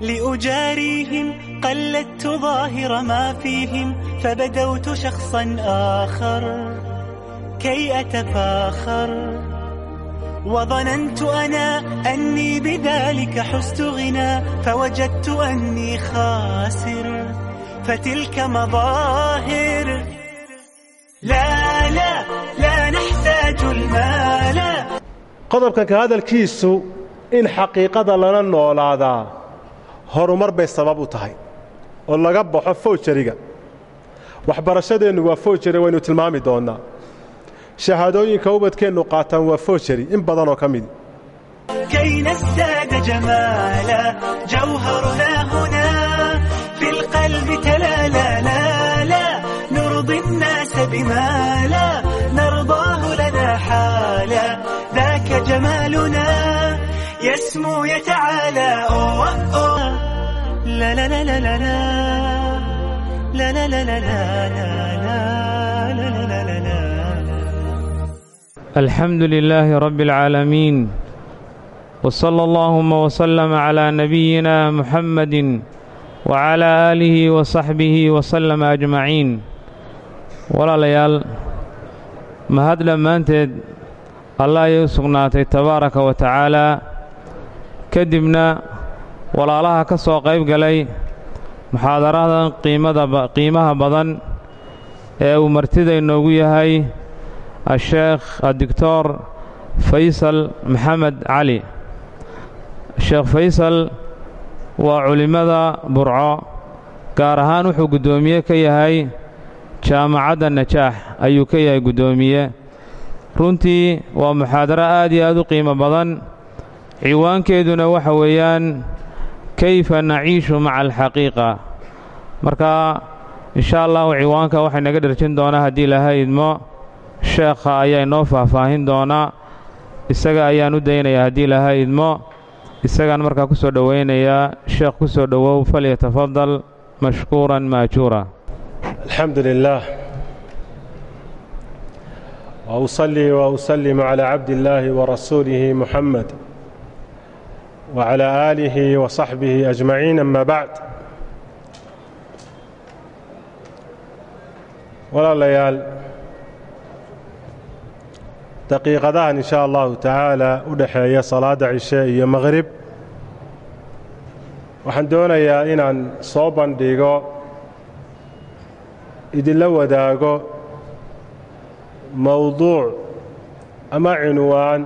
لأجاريهم قلدت ظاهر ما فيهم فبدوت شخصا آخر كي أتفاخر وظننت أنا أني بذلك حست غنى فوجدت أني خاسر فتلك مظاهر لا لا لا نحتاج المال قضبك كهذا الكيس إن حقيقة لنا نولادا horumar bay sabab u tahay oo laga baxo foojariga waxbarashadeennu waa foojari waynu tilmaami doonaa shahaadooyinka ubadkeennu qaataan waa foojari in badanoo ka midi يسمو يتعالى أوه أوه لا لا لا لا لا لا لا لا لا لا لا لا لا لا لا لا الحمد لله رب العالمين وصلى اللهم وسلم على نبينا محمد وعلى آله وصحبه وسلم أجمعين walaalayaal mahad dhammaanteed allah ayay u sugnaatay tabaaraka wa tacaalaa kadibna walaalaha ka soo qayb galay muxaadaradan qiimaha badan ee uu martida inoogu yahay asheekh addictor faysal maxamed cali sheekh faysal waa culimmada burco gaar ahaan wuxuu guddoomiye ka yahay jaamacadda najaax ayuu ka yahay guddoomiye runtii waa muxaadaro aad iyo aad u qiimo badan ciwaankeeduna waxa weeyaan kayfa naciishu maca alxaqiiqa marka insha allahu ciwaanka waxay naga dherjin doonaa haddii ilaahay idmo sheekha ayaa inoo faahfaahin doonaa isaga ayaan u daynayaa haddii ilaahay idmo isagaan markaa ku soo dhowaynayaa sheekh ku soo dhowow falyatafadal mashkuuran maajuura alxamdu lilah wa usalii wa usallim calaa cabdillaahi wa rasuulihi وعلى آله وصحبه أجمعين أما بعد ولا ليال دقيقة إن شاء الله تعالى أدحي صلاة عشاء مغرب waxaan doonayaa inaan soo bandhigo idinla wadaago mowduuc ama cinwaan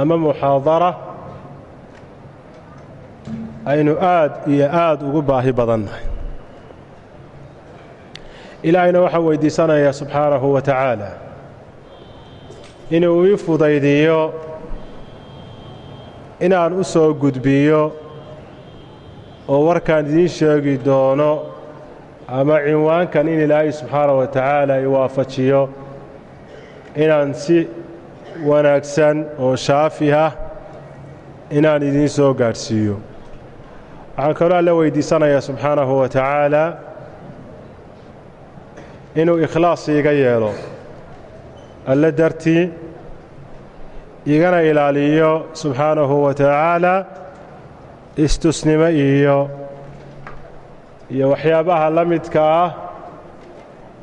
ama muxaadara aynu aad iyo aad ugu baahi badannahay. Ilaahayna waxaan weydiisanayaa subxaanahu wa tacaala inuu ii fudaydiyo inaan u soo gudbiyo oo warkaan idiin sheegi doono ama cinwaankan in ilaahay subxaana wa tacaala i waafajiyo inaan si wanaagsan oo shaafi ah inaan idiin soo gaadhsiiyo waxaan kaloo alla weydiisanayaa subxaanahu wa tacaala inuu ikhlaas iiga yeelo alle dartii igana ilaaliyo subxaanahu wa tacaala istusnimo iyo iyo waxyaabaha la midka ah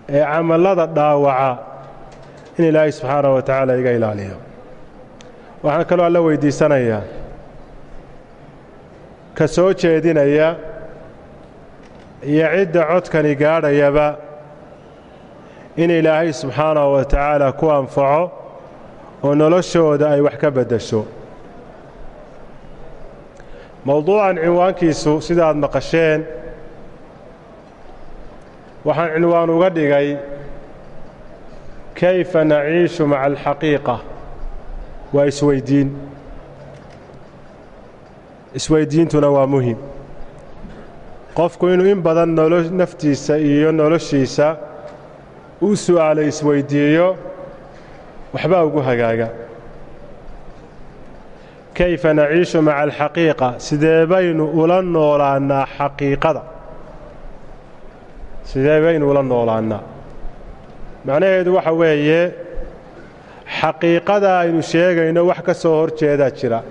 ee camallada dhaawaca in ilaahay subxaana wa tacaala iga ilaaliyo. Waxaan kaloo alla weydiisanayaa ka soo jeedinaya iyo cidda codkani gaadhayaba in ilaahay subxaanahu wa tacaala ku anfaco oo noloshooda ay wax ka beddesho. Mowduucan cinwaankiisu sidaaad maqasheen waxaan cinwaan uga dhigay kayfa naciishu maca alxaqiiqa? Waa isweyddiin isweyddiintuna waa muhiim qofku inuu in badan naftiisa iyo noloshiisa u su'aalo isweyddiiyo waxbaa ugu hagaaga. Kayfa naciishu maca alxaqiiqa? Sidee baynu ula noolaannaa xaqiiqada? Sidee baynu ula noolaannaa? Macnaheedu waxa weeye xaqiiqada aynu sheegayno wax ka soo hor jeedaa jira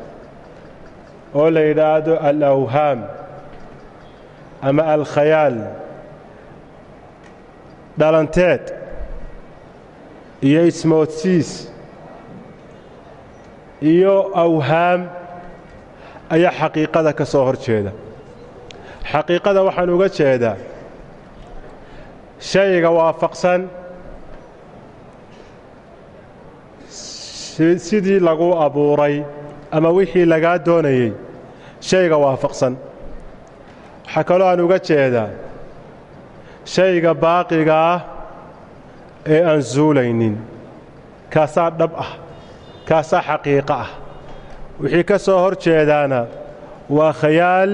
oo la yidhaahdo alawhaam ama alkhayaal dhalanteed iyo ismoodsiis iyo awhaam ayaa xaqiiqada ka soo hor jeeda. Xaqiiqada waxaan uga jeedaa shayga waafaqsan sidii lagu abuuray ama wixii lagaa doonayey shayga waafaqsan. Waxaa kaloo aan uga jeedaa shayga baaqiga ah ee aan suulaynin kaasaa dhab ah kaasaa xaqiiqo ah. Wixii ka soo hor jeedaana waa khayaal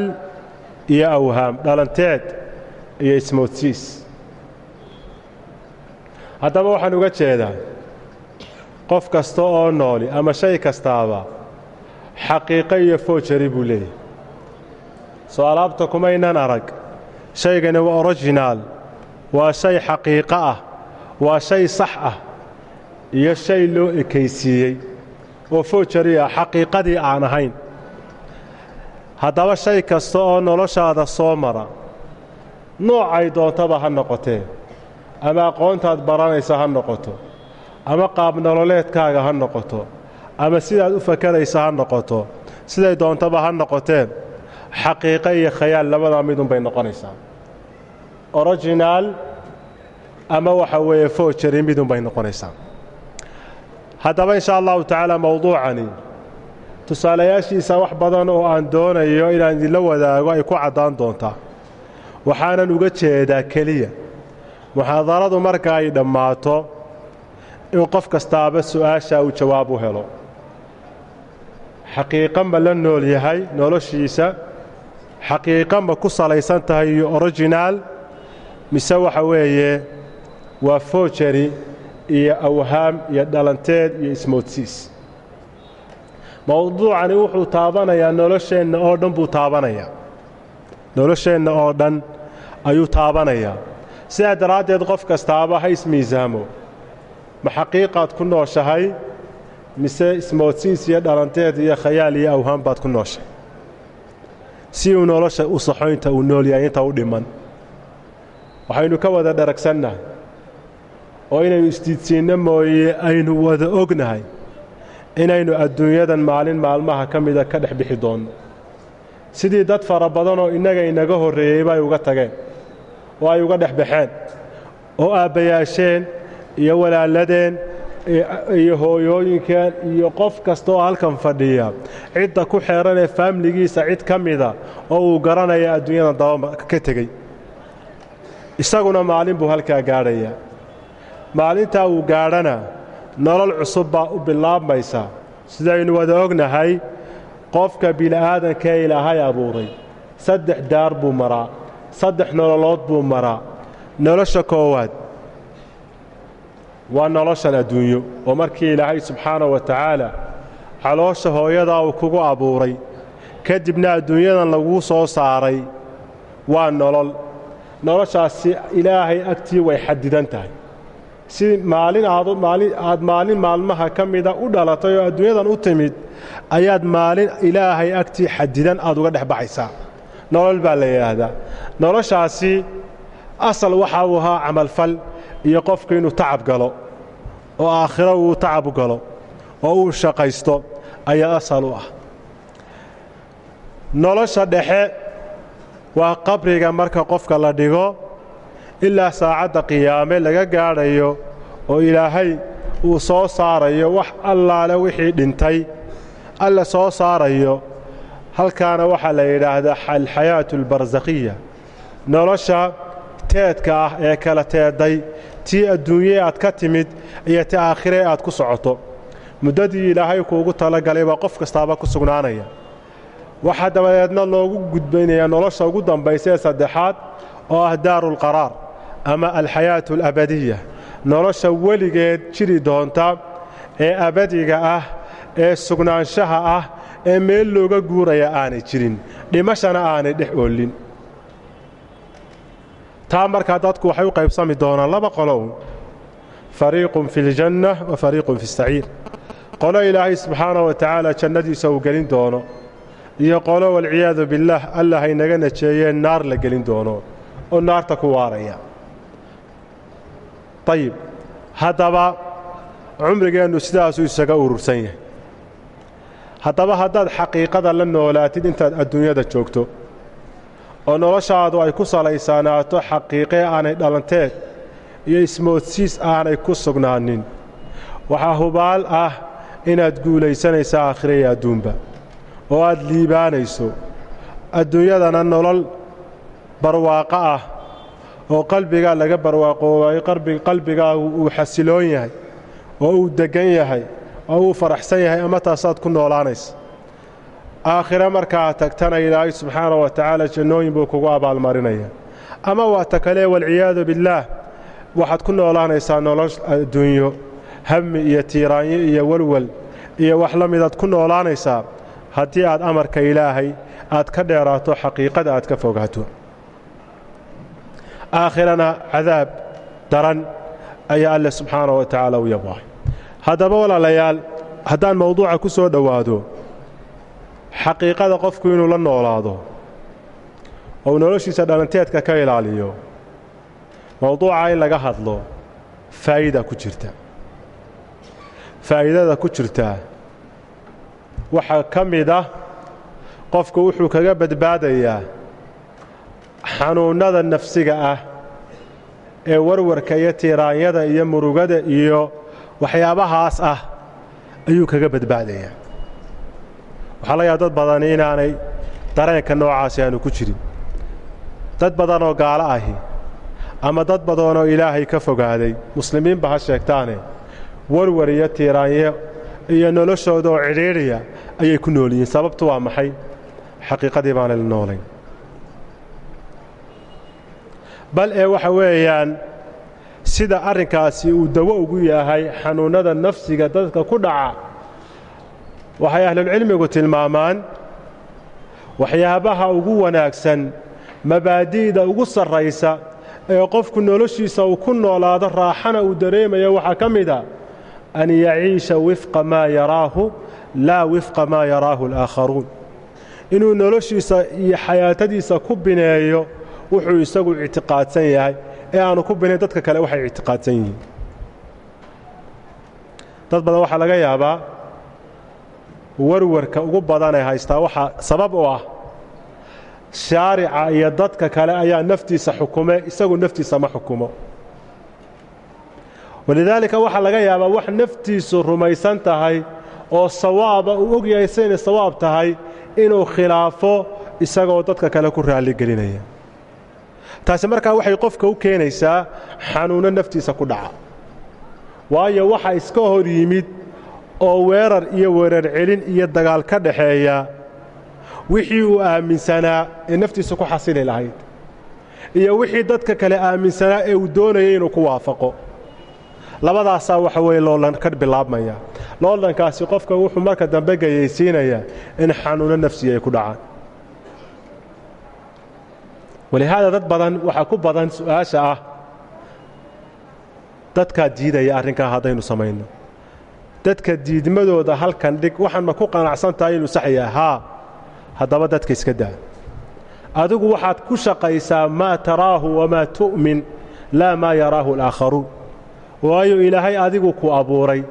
iyo awhaam dhalanteed iyo ismoodsiis. Haddaba waxaan uga jeedaa qof kasta oo nooli ama shay kastaaba xaqiiqo iyo foojari buu leeyahy soo alaabta kumaynan arag. Shaygani waa originaal waa shay xaqiiqo ah waa shay sax ah iyo shay loo ekaysiiyey oo foojari ah xaqiiqadii aan ahayn. Haddaba shay kasta oo noloshaada soo mara noocay doontaba ha noqotee ama aqoontaad baranaysa ha noqoto ama qaab nololeedkaaga ha noqoto ama sidaad u fakaraysa ha noqoto siday doontaba ha noqotee xaqiiqo iyo khayaal labadaa midunbay noqonaysaa. Originaal ama waxa weeye foojari midunbay noqonaysaa. Haddaba inshaa allahu tacaala mowduucani tusaalayaashiisa wax badan oo aan doonayo inaan idinla wadaago ay ku caddaan doontaa. Waxaanan uga jeedaa keliya. Muxaadaradu marka ay dhammaato in qof kastaaba su'aashaa uu jawaab u helo xaqiiqa ma la nool yahay noloshiisa xaqiiqa ma ku salaysan tahay iyo originaal mise waxa weeye waa foojari iyo awhaam iyo dhalanteed iyo ismoodsiis. Mowduucani wuxuu taabanayaa nolosheenna oo dhan buu taabanayaa. Nolosheenna oo dhan ayuu taabanayaa. Sidaa daraaddeed qof kastaaba ha ismiisaamo ma xaqiiqaad ku nooshahay mise ismoodsiis iyo dhalanteed iyo khayaal iyo awhaan baad ku nooshay. Si uu nolosha u saxo inta uu nool yahay inta u dhimman waxaynu ka wada dharagsannahay oo inaynu isdiidsiinno mooye aynu wada ognahay inaynu adduunyadan maalin maalmaha ka mida ka dhex bixi doonno. Sidii dad fara badanoo innaga inaga horreeyey bay uga tageen oo ay uga dhex baxeen oo aabbayaasheen iyo walaaladeen iyo hooyooyinkeen iyo qof kasta oo halkan fadhiya cidda ku xeeran ee faamligiisa cid ka mida oo uu garanaya adduunyadan daba ka tegey. Isaguna maalin buu halkaa gaadhayaa maalintaa uu gaadhana nolol cusub baa u bilaabmaysa. Sidaynu wada ognahay qofka bini'aadankaee ilaahay abuuray saddex daar buu maraa saddex nololood buu maraa. Nolosha koowaad waa noloshan adduunyo. Oo markii ilaahay subxaanahu wa tacaala caloosha hooyadaa uu kugu abuuray kadibna adduunyadan laguu soo saaray waa nolol. Noloshaasi ilaahay agtii way xadidan tahay. Si maalin aad maalin maalmaha ka mida u dhalatay oo adduunyadan u timid ayaad maalin ilaahay agtii xadidan aad uga dhex baxaysaa. Nolol baa la yidhaahdaa. Noloshaasi asal waxa uu ahaa camalfal iyo qofku inuu tacab galo oo aakhiro uu tacab galo oo uu shaqaysto ayaa asal u ah. Nolosha dhexe waa qabriga marka qofka la dhigo ilaa saacadda qiyaame laga gaadhayo oo ilaahay uu soo saarayo wax allaale wixii dhintay alla soo saarayo halkaana waxaa la yidhaahdaa alxayaatu albarsakhiya nolosha teedka ah ee kala teeday tii adduunye aad ka timid iyo ti aakhire aad ku socoto muddadii ilaahay kuugu talagalay baa qof kastaaba ku sugnaanaya. Waxaa dabadeedna loogu gudbaynayaa nolosha ugu dambaysa ee saddexaad oo ah daaruulqaraar ama alxayaatu alabadiya nolosha weligeed jiri doonta ee abadiga ah ee sugnaanshaha ah ee meel looga guuraya aanay jirin dhimashana aanay dhex oolin taa markaa dadku waxay u qaybsami doonaan laba qolow fariiqun fi ljanna wa fariiqun fi saciir. Qolo ilaahay subxaana wa tacaala jannadiisa uu gelin doono iyo qolo walciyaadu billaah allah haynaga najeeyeen naar la gelin doono oo naarta ku waaraya. Ayib haddaba cumrigeennu sidaasuu isaga urursan yahay. Haddaba haddaad xaqiiqada la noolaatid intaad adduunyada joogto oo noloshaadu ay ku salaysanaato xaqiiqee aanay dhalanteed iyo ismoodsiis aanay ku sugnaanin. Waxaa hubaal ah inaad guulaysanaysa aakhira iyo adduunba oo aad liibaanayso. Adduunyadana nolol barwaaqo ah oo qalbigaa laga barwaaqoobay qalbigaagu uu xasiloon yahay oo uu deggan yahay oo uu faraxsan yahay ama taasaad ku noolaanaysa aakhire markaa tagtana ilaahay subxaana wa tacaala jannooyin buu kugu abaalmarinaya. Ama waa ta kale walciyaadu billaah waxaad ku noolaanaysaa nolol adduunyo hammi iyo tiiraanyo iyo walwal iyo wax la midaad ku noolaanaysaa. Haddii aad amarka ilaahay aad ka dheeraato xaqiiqada aad ka fogaato. Aakhirana cadaab daran ayaa alle subxaana wa tacaala u yabaahay haddaba walaalayaal haddaan mawduuca ku soo dhowaado xaqiiqada qofku inuu la noolaado ou noloshiisa dhalanteedka ka ilaaliyo mawduuca in laga hadlo faa'ida ku jirta. Faa'iidada ku jirtaa waxaa ka mid ah qofku wuxuu kaga badbaadayaa xanuunnada nafsiga ah ee warwarka iyo tiiraanyada iyo murugada iyo waxyaabahaas ah ayuu kaga badbaadayaa waxaa laga yaaba dad badani inaanay dareenka noocaasi aanu ku jirin. Dad badanoo gaalo ahi ama dad badanoo ilaahay ka fogaaday muslimiinba ha sheegtaane warwar iyo tiiraanyo iyo noloshooda oo cidhiidhiya ayay ku nool yihiin. Sababtu waa maxay? Xaqiiqadii baanay la noolayn bal ee waxa weeyaan sida arrinkaasi uu dawo ugu yahay xanuunnada nafsiga dadka ku dhaca waxay ahlulcilmigu tilmaamaan waxyaabaha ugu wanaagsan mabaadi'da ugu sarraysa ee qofku noloshiisa uu ku noolaado raaxana uu dareemaya waxaa ka mid a an yaciisha wifqa maa yaraahu laa wifqa maa yaraahu alaakharuun. Inuu noloshiisa iyo xayaatadiisa ku bineeyo wuxuu isagu ictiqaadsan yahay. Ee aanu ku binayn dadka kale waxay ictiqaadsan yihiin. Dad badan waxaa laga yaabaa warwarka ugu badanee haystaa waxaa sabab u ah shaarica iyo dadka kale ayaa naftiisa xukume isagu naftiisa ma xukumo. Walidaalika waxaa laga yaabaa wax naftiisu rumaysan tahay oo sawaaba uu og yahay sidaynay sawaab tahay inuu khilaafo isagoo dadka kale ku raalligelinaya taasi markaa waxay qofka u keenaysaa xanuunno naftiisa ku dhaca. Waayo waxa iska hor yimid oo weerar iyo weerar celin iyo dagaal ka dhaxeeya wixii uu aaminsanaa ee naftiisa ku xasili lahayd iyo wixii dadka kale aaminsanaa ee uu doonayay inuu ku waafaqo. Labadaasaa waxa weeye loolan ka bilaabmaya. Loolankaasi qofka wuxuu marka dambe gayaysiinayaa in xanuunno nafsiga ay ku dhacaan. Walihaada dad badan waxaa ku badan su'aasha ah dadkaa diidaya arrinkaa haddaynu samayno dadka diidmadooda halkan dhig waxaan ma ku qanacsan tahay inuu sax yahay? Haa haddaba dadka iska daa. Adigu waxaad ku shaqaysaa maa taraahu wamaa tu'min laa maa yaraahu alaakharuun. Waayo ilaahay adigu ku abuuray.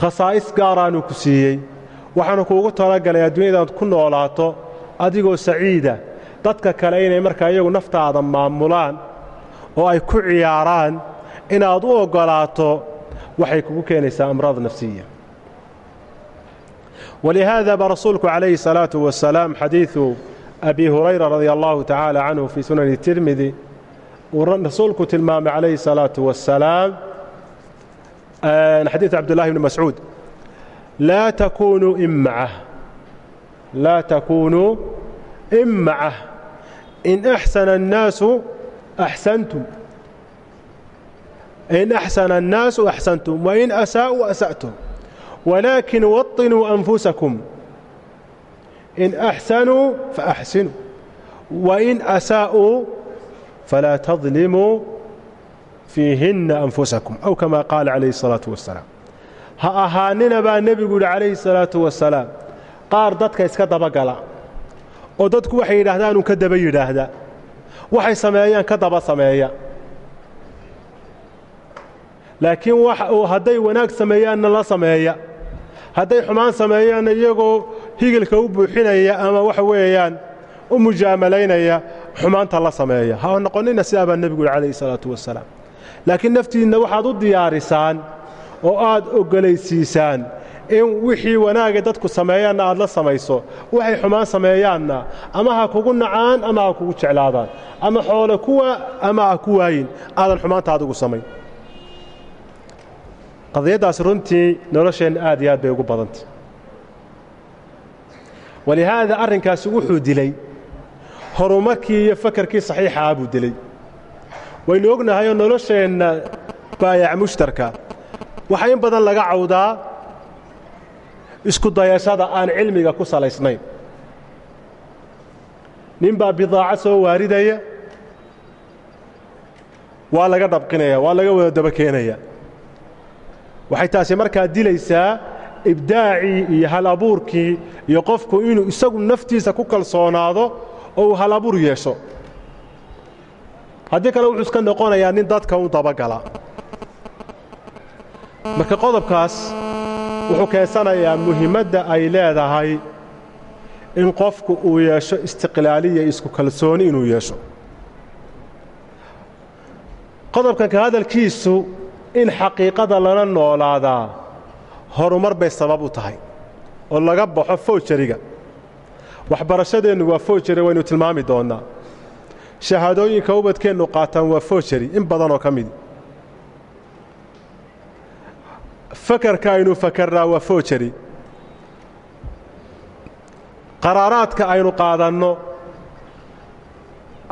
Khasaa'is gaaraanuu ku siiyey. Waxaanu kuugu talagalay adduunyadaad ku noolaato adigoo saciida. Dadka kale inay markaa iyagu naftaada maamulaan oo ay ku ciyaaraan inaad u oggolaato waxay kugu keenaysaa amraad nafsiya. walihaada baa rasuulku calayhi salaatu wasalaam xadiidu abi hurayra radia allaahu tacaala canhu fii sunani tirmidi uu rasuulku tilmaamay calayhi salaatu wasalaam xadiid cabdullahi bni mascuud laa takuunuu in macah laa takuunuu in in axsana annaasu axsantum in axsana الnaasu axsantum wain asaa'uu asa'tum walaakin waطinuu anfusakum in axsanuu faaxsinuu wain asaa'uu falaa tadlimuu fiihinna anfusakum aw kama qaala calayhi الsalaaةu wasalaam ha ahaanina baa nebigu yidhi calayhi الsalaaةu wasalaam qaar dadka iska dabagala oo dadku waxay yidhaahdaanun ka daba yidhaahda waxay sameeyaan ka daba sameeya laakiin hadday wanaag sameeyaanna la sameeya hadday xumaan sameeyaanna iyagoo higilka u buuxinaya ama waxa weeyaan u mujaamalaynaya xumaanta la sameeya. Ha noqonnina sidaa baa nebigu yidhi calayhi salaatu wasalaam laakiin naftiinna waxaad u diyaarisaan oo aad oggolaysiisaan in wixii wanaagay dadku sameeyaanna aad la samayso waxay xumaan sameeyaanna ama ha kugu nacaan ama ha kugu jeclaadaan ama xoole kuwa ama ha ku waayin aadan xumaanta adigu samayn qadiyaddaasi runtii nolosheenna aad iyo aad bay ugu badantay walihaada arrinkaasi wuxuu dilay horumarkii iyo fakarkii saxiixaah buu dilay. Waynu ognahayoo nolosheenna baayac mushtarka waxaa in badan laga cawdaa isku dayashada aan cilmiga ku salaysnayn. Nin baa bidaaco soo waaridaya waa laga dhabqinaya waa laga wada daba keenaya waxay taasi markaa dilaysaa ibdaacii iyo hal abuurkii iyo qofku inuu isagu naftiisa ku kalsoonaado oo uu hal abuur yeesho. Haddii kale wuxuu iska noqonayaa nin dadka u dabagala. Marka qodobkaas wuxuu keensanayaa muhimmadda ay leedahay in qofku uu yeesho istiqlaaliya isku kalsooni inuu yeesho. Qodobkan ka hadalkiisu in xaqiiqada lala noolaadaa horumar bay sabab u tahay oo laga baxo fowjariga waxbarashadeennu waa fowjari waynu tilmaami doonnaa shahaadooyinka ubadkeennu qaataan waa fowjari in badanoo ka midi fakarka aynu fakarnaa waa fowjari qaraaraadka aynu qaadanno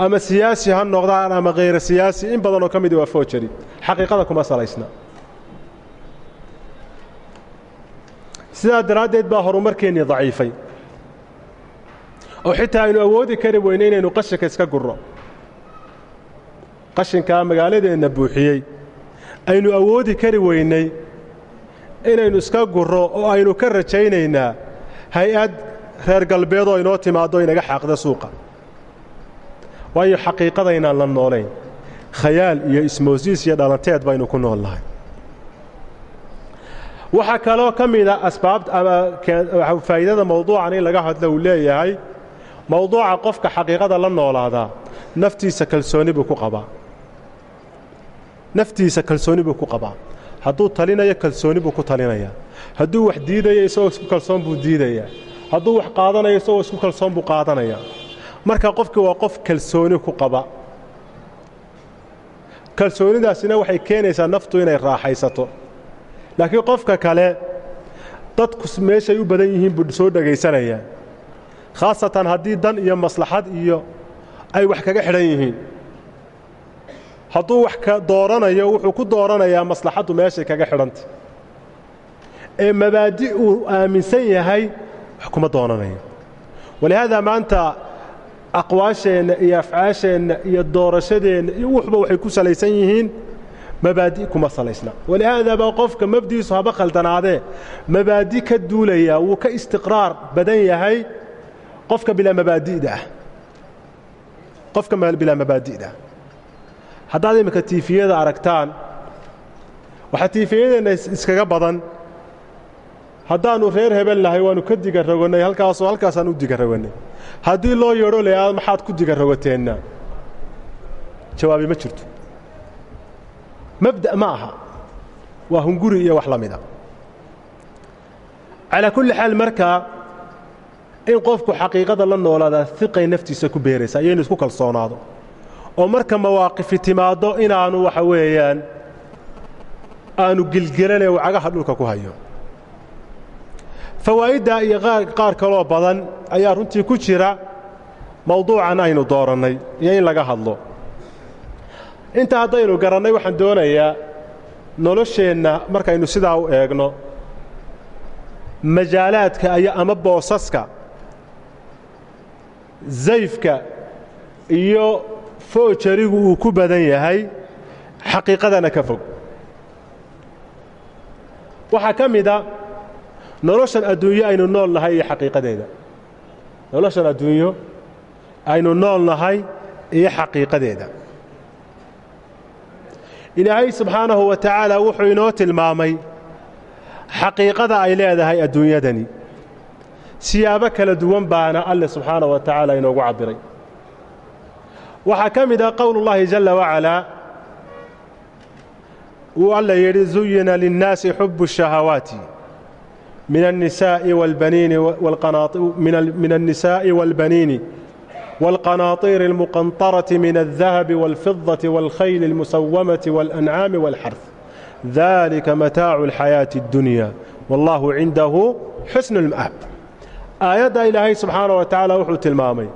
ama siyaasi ha noqdaan ama khayra siyaasi in badanoo ka midi waa fowjari xaqiiqada kuma salaysna sidaa daraaddeed baa horumarkeennii daciifay. Oo xitaa aynu awoodi kari weyne inaynu qashinka iska gurro. Qashinkaa magaaladeenna buuxiyey. Aynu awoodi kari weynay inaynu iska gurro oo aynu ka rajaynaynaa hay'ad reer galbeedoo inoo timaaddo inaga xaaqda suuqa waayo xaqiiqadaynaan la noolayn. Khayaal iyo ismoosiis iyo dhalanteed baynu ku nool nahay. Waxaa kaloo ka mida asbaabta ama faa'iidada mawduucan in laga hadlo uu leeyahay mawduuca qofka xaqiiqada la noolaadaa naftiisa kalsooni buu ku qabaa. Naftiisa kalsooni buu ku qabaa. Hadduu talinayo kalsooni buu ku talinayaa hadduu wax diidayo isagoo isku kalsoon buu diidayaa hadduu wax qaadanayo isagoo isku kalsoon buu qaadanayaa marka qofkii waa qof kalsooni ku qaba. Kalsoonidaasina waxay keenaysaa naftu inay raaxaysato. Laakiin qofka kale dadku meeshay u badan yihiin buu soo dhegaysanayaa khaasatan haddii dan iyo maslaxad iyo ay wax kaga xidhan yihiin. Hadduu wax ka dooranayo wuxuu ku dooranayaa maslaxaddu meeshay kaga xidhanta ee mabaadi uu aaminsan yahay wax kuma doonanayo. Walihaadaa maanta aqwaasheenna iyo afcaasheenna iyo doorashadeenna iyo wuxuba waxay ku salaysan yihiin mabaadi kuma salaysna. Walihaada qofka mabdiisu haba khaldanaadee mabaadi ka duulaya wuu ka istiqraar badan yahay qofka bilaa mabaadi'da ah qofka bilaa mabaadi'da haddaad iminka tiifiyada aragtaan waxaa tiifiyadeenna iskaga badan haddaannu reer hebel nahay waannu ka diga rogonnay halkaasoo halkaasaan u diga rogonnay. Haddii loo yeedho layaad maxaad ku diga rogoteenna? Jawaabi ma jirto. Mabda' ma aha. Waa hunguri iyo wax la mida. Calaa kulli xaal markaa in qofku xaqiiqada la noolaadaa iqay naftiisa ku beeraysa iyo inu isku kalsoonaado. Oo marka mawaaqifi timaaddo inaanu waxa weeyaan aanu gilgelanee wacagaha dhulka ku hayo fawaa'iddaa iyo qaar kaloo badan ayaa runtii ku jira mawduucan aynu doorannay iyo in laga hadlo. Intaa haddaynu garannay waxaan doonayaa nolosheenna markaynu sidaa u eegno majaalaadka iyo ama boosaska zayfka iyo foojarigu uu ku badan yahay xaqiiqadana ka fog. Waxaa ka mida noloshan adduunyo aynu nool nahay iyo xaqiiqadeeda. Noloshan adduunyo aynu nool nahay iyo xaqiiqadeeda. Ilaahay subxaanahu wa tacaala wuxuu inoo tilmaamay xaqiiqada ay leedahay adduunyadani. Siyaabo kala duwan baana alle subxaanahu wa tacaala inoogu cabbiray. Waxaa ka mid ah qowlullaahi jalla wacalaa wuu alla yidhi zuyina linnaasi xubu shahawaati min الnisaaءi wاlbaniini min الnisaaءi wاlbaniini والقناطير المقنطرة من الذهب والفضة والخيل المسومة والأنعام والحرث ذلك متاع الحياة الدنيا والله عنده حسن المآب aayadda ilaahay subxaana wa tacaala wuxuu tilmaamay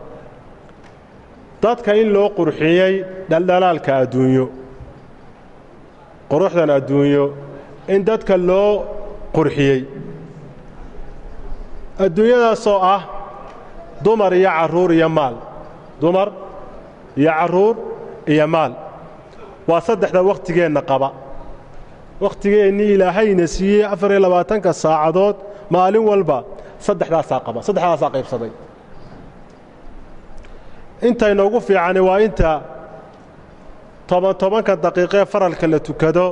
dadka in loo qurxiyey dhaldhalaalka adduunyo quruxdan adduunyo in dadka loo qurxiyey adduunyadaasoo ah dumar iyo carruur iyo maal. Dumar iyo carruur iyo maal. Waa saddexda wakhtigeenna qaba. Wakhtigeennii ilaahayna siiyey afar iyo labaatanka saacadood maalin walba saddexdaasaa qaba saddexdaasaa qaybsaday. Intaynoogu fiicani waa inta toban tobanka daqiiqee faralka la tukado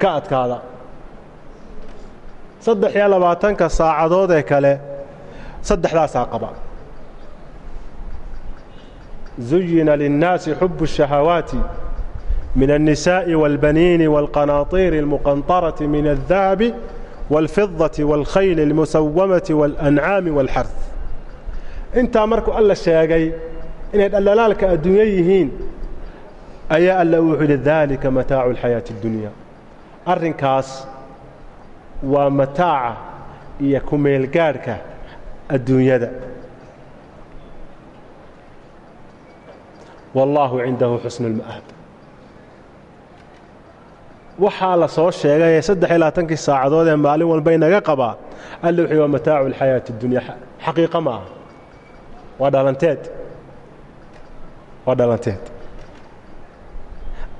ka adkaada. Saddex iyo labaatanka saacadood ee kale saddexdaasaa qaba zuyina linnaasi xubu الشhahawaati min الnisaaءi wاlbaniini wاlqanaaطiiri اlmuqanطaraةi min الdahabi wاlfidaةi wاlkhayli اlmusawamati wاlancaami wاlxarث intaa markuu alla sheegay inay dhaldhalaalka adduunyo yihiin ayaa alla wuxuu yidhi daalika mataacu اlxayaaةi اddunya arrinkaas waa mataaca iyo kumeelgaadhka adduunyada wallaahu cindahu xusnu اlma'aab waxaa la soo sheegay ee saddex iyo labaatankii saacadood ee maalin walba inaga qabaa alla wuxuu waa mataacu اlxayaaةi اddunya xaqiiqa ma aha waa dhalanteed waa dhalanteed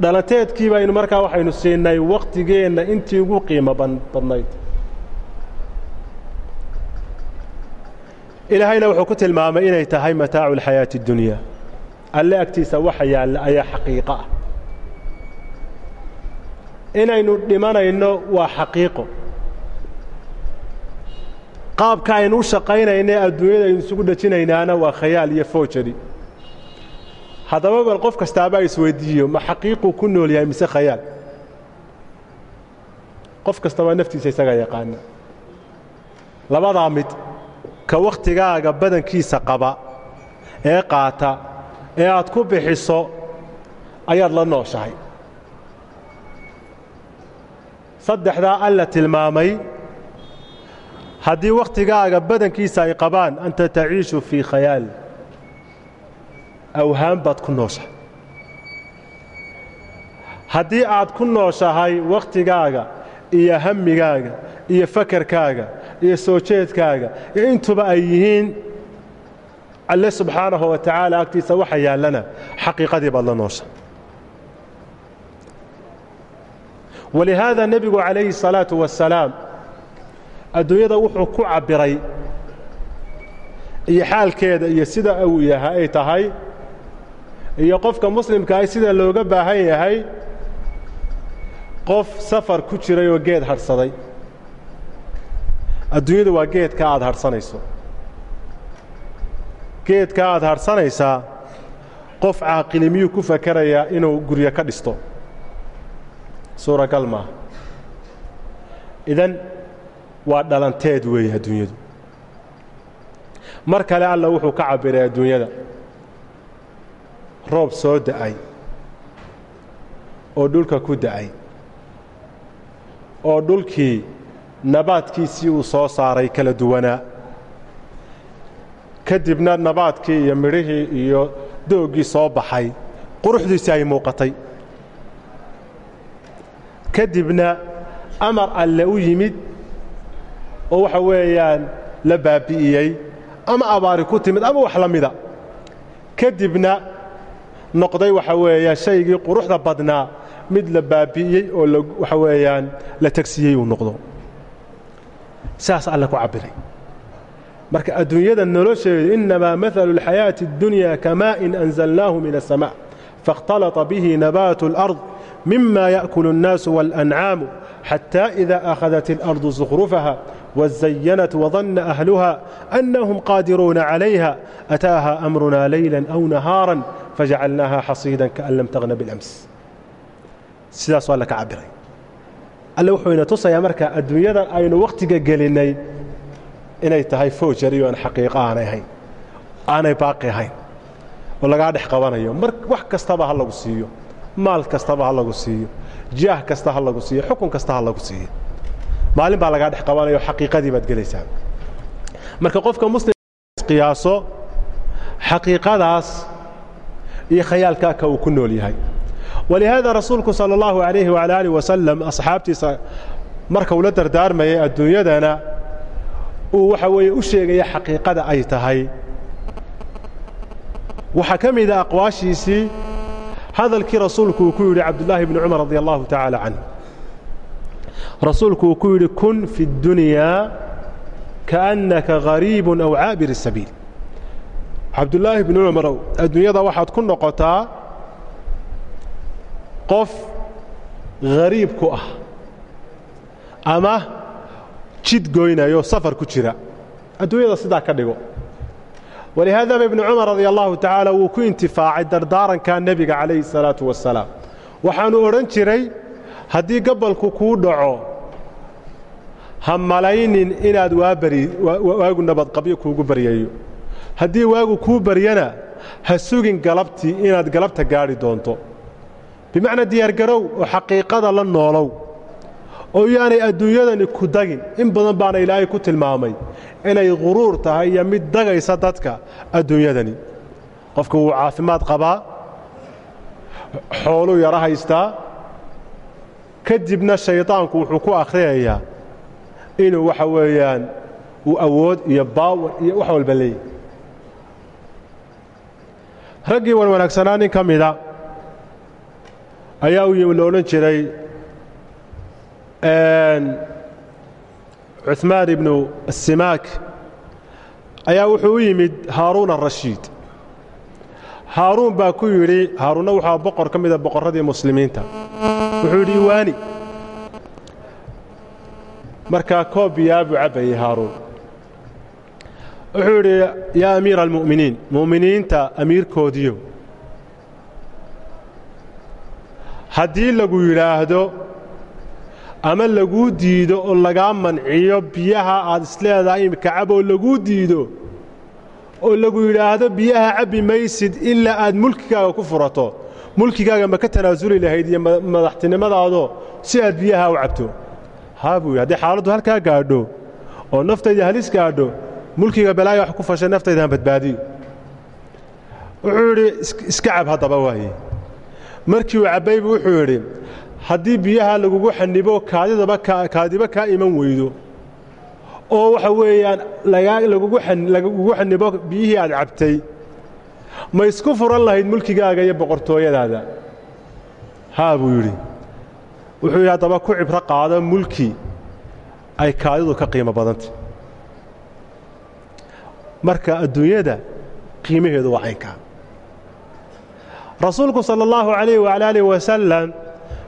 dhalanteedkii baynu markaa waxaynu siinay wakhtigeenna intii ugu qiimo badnayd ilaahayna wuxuu ku tilmaamay inay tahay mataacu lxayaati اdunyaa alle agtiisa waxa yaalla ayaa xaqiiqo ah. Inaynu dhimanayno waa xaqiiqo. Qaabka aynu u shaqaynaynee adduunyada aynu isugu dhejinaynaana waa khayaal iyo foojadi haddaba bal qof kastaaba isweydiiyo ma xaqiiquu ku nool yahay mise khayaal? Qof kastaba naftiisa isagaa yaqaana. Labadaa mid ka wakhtigaaga badankiisa qaba ee qaata ee aad ku bixiso ayaad la nooshahay. Saddexdaa alla tilmaamay haddii wakhtigaaga badankiisa ay qabaan anta taciishu fii khayaal. Awhaan baad ku nooshahay. Haddii aad ku nooshahay wakhtigaaga iyo hammigaaga iyo fakarkaaga iyo soo jeedkaaga iyo intuba ay yihiin alle subxaanahu wa tacaala agtiisa waxa yaallana xaqiiqadii baad la noosha walihaada nebigu calayhi الsalaaةu wasalaam adduunyada wuxuu ku cabbiray iyo xaalkeeda iyo sida uu yahay ay tahay iyo qofka muslimkaahi sida looga baahan yahay qof safar ku jiray oo geed hadhsaday adduunyadu waa geedka aad hadhsanayso geedka aad hadhsanaysaa qof caaqili miyuu ku fakerayaa inuu guryo ka dhisto. Suuragal maaha. Idan waa dhalanteed weeye adduunyadu. Mar kale alla wuxuu ka cabbiray adduunyada. Roob soo da'ay. Oo dhulka ku da'ay oo dhulkii nabaadkiisii uu soo saaray kala duwanaa kadibna nabaadkii iyo midhihii iyo dooggii soo baxay quruxdiisii ay muuqatay. Kadibna amar alle u yimid oo waxa weeyaan la baabi'iyey ama abaari ku timid ama wax la mida. Kadibna noqday waxa weeyaan shaygii quruxda badnaa mid la baabi'iyey oo waxa weeyaan la tagsiiyey uu noqdo. Saas alla ku cabbiray. Marka adduunyada nolosheedu innamaa maalu اlxayaaةi اddunya kamaaءin anzalnaahu min الsamاء faاkhtalطa bihi nabaat اlأrض mima yaأkul الnaas wاlأncaamu xatى إida أkhadat اlأrضu زukrufaha وزينت وظن أهلها أنهم قادرون عليها أتاها أمرنا ليلا أو نهارا فجعلناها حصيدا كأن لم تغن بالأمس bاlأms sidaasuu alle ka cabiray alle wuxuu ina tusayaa marka adduunyadan aynu wakhtiga gelinnay inay tahay foojari o aan xaqiiqo aanay ahayn aanay baaqi ahayn oo lagaa dhex qabanayo. Mar wax kastaba ha lagu siiyo maal kastaba ha lagu siiyo jaah kasta ha lagu siiyo xukun kasta ha lagu siiyo. Maalin baa lagaa dhex qabanayo xaqiiqadii baad gelaysaa. Marka qofka muslim qiyaaso xaqiiqadaas iyo khayaalkaaka uu ku nool yahay walihaada rasuulku sala allahu calayhi wala alih wasalam asxaabtiisa marka uu la dardaarmayay adduunyadana uu waxa weeye u sheegaya xaqiiqada ay tahay. Waxaa ka mida hadalkii rasuulku uu ku yidhi cabdullaahi bni cumar radi allahu tacaala rasuulku uu ku yidhi kun fi اddunyaa kaannaka gariibun aw caabir sabiil. Cabdullaahi bni cumarow adduunyada waxaad ku noqotaa qof hariib ku ah ama jid goynayo safar ku jira. Adduunyada sidaa ka dhigo. Walihaadaba ibnu cumar radia allahu tacaala wuu ku intifaacay dardaaranka nebiga calayhi الsalaatu wasalaam waxaanu odhan jiray haddii gabalku kuu dhaco ha malaynin inaad waagu nabadqabyo kuugu baryayo. Haddii waagu kuu baryana ha sugin galabtii inaad galabta gaadhi doonto bimacnaa diyaargarow oo xaqiiqada la noolow oo yaanay adduunyadani ku dagin in badan baana ilaahay ku tilmaamay inay quruur tahay iyo mid dagaysa dadka adduunyadani. Qofka wuu caafimaad qabaa xooluu yaro haystaa kadibna shaydaanku wuxuu ku akhriyayaa inuu waxa weeyaan uu awood iyo baawar iyo wax walba leeyahy raggii wan wanaagsanaa nin ka mida ayaa la odhan jiray cuثmaan ibnu asimaak ayaa wuxuu u yimid haaruun arashiid haaruun baa ku yidhi haaruunna wuxua boqor ka mida boqorradii muslimiinta. Wuxuu yidhi iwaani markaa koob biyaa buu cabbayey haaruun. Wuxuu yidhi yaa amiira almu'miniin mu'miniinta amiirkoodiyo haddii lagu yidhaahdo ama laguu diido oo lagaa manciyo biyaha aad isleedahay imika cab oo laguu diido oo lagu yidhaahdo biyaha cabbi maysid ilaa aad mulkigaaga ku furato mulkigaaga ma ka tanaasuli lahayd iyo madaxtinimadaadoo si aad biyaha u cabto? Haa buu yidhi haddii xaaladdu halkaa gaadho oo naftayda halis gaadho mulkiga balaaya wax ku fashay naftaydahan badbaadiyo wuxuu yidhi iska cab haddaba waaye markii uu cabbaybu wuxuu yidhi haddii biyaha lagugu xanibo kaadidaba kaadiba kaa iman weydo. Oo waxa weeyaan lagugu xanibo biyihii aad cabtay. Ma isku furan lahayd mulkigaaga iyo boqortooyadaada? Haa buu yidhi. Wuxuu yidhi haddaba ku cibro qaado mulki ay kaadidu ka qiimo badantay. Marka adduunyada qiimaheedu waa caynkaa rasuulku sala allahu calayh waala aalih wasalam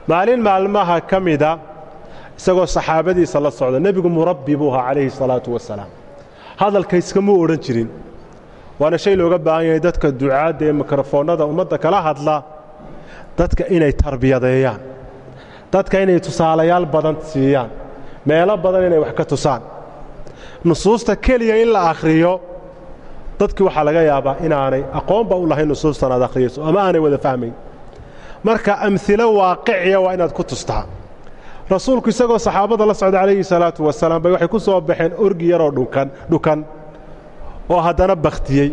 maalin maalmaha ka mida isagoo saxaabadiisa la socda nebigu murabbi buu ahaa calayhi salaatu wasalaam hadalka iskamuu odhan jirin. Waana shay looga baahan yahay dadka ducaadda ee mikrofoonnada ummadda kala hadla. Dadka inay tarbiyadeeyaan. Dadka inay tusaalayaal badan siiyaan. Meelo badan inay wax ka tusaan. Nusuusta keliya in la akhriyo dadkii waxaa laga yaabaa inaanay aqoonba u lahayn nusuustan aad akhriyayso ama aanay wada fahmayn. Marka amhilo waaqiciya waa inaad ku tustaa. Rasuulku isagoo saxaabada la socda calayhi salaatu wasalaam bay waxay ku soo baxeen orgi yaroo dhunkan dhukan oo haddana bakhtiyey.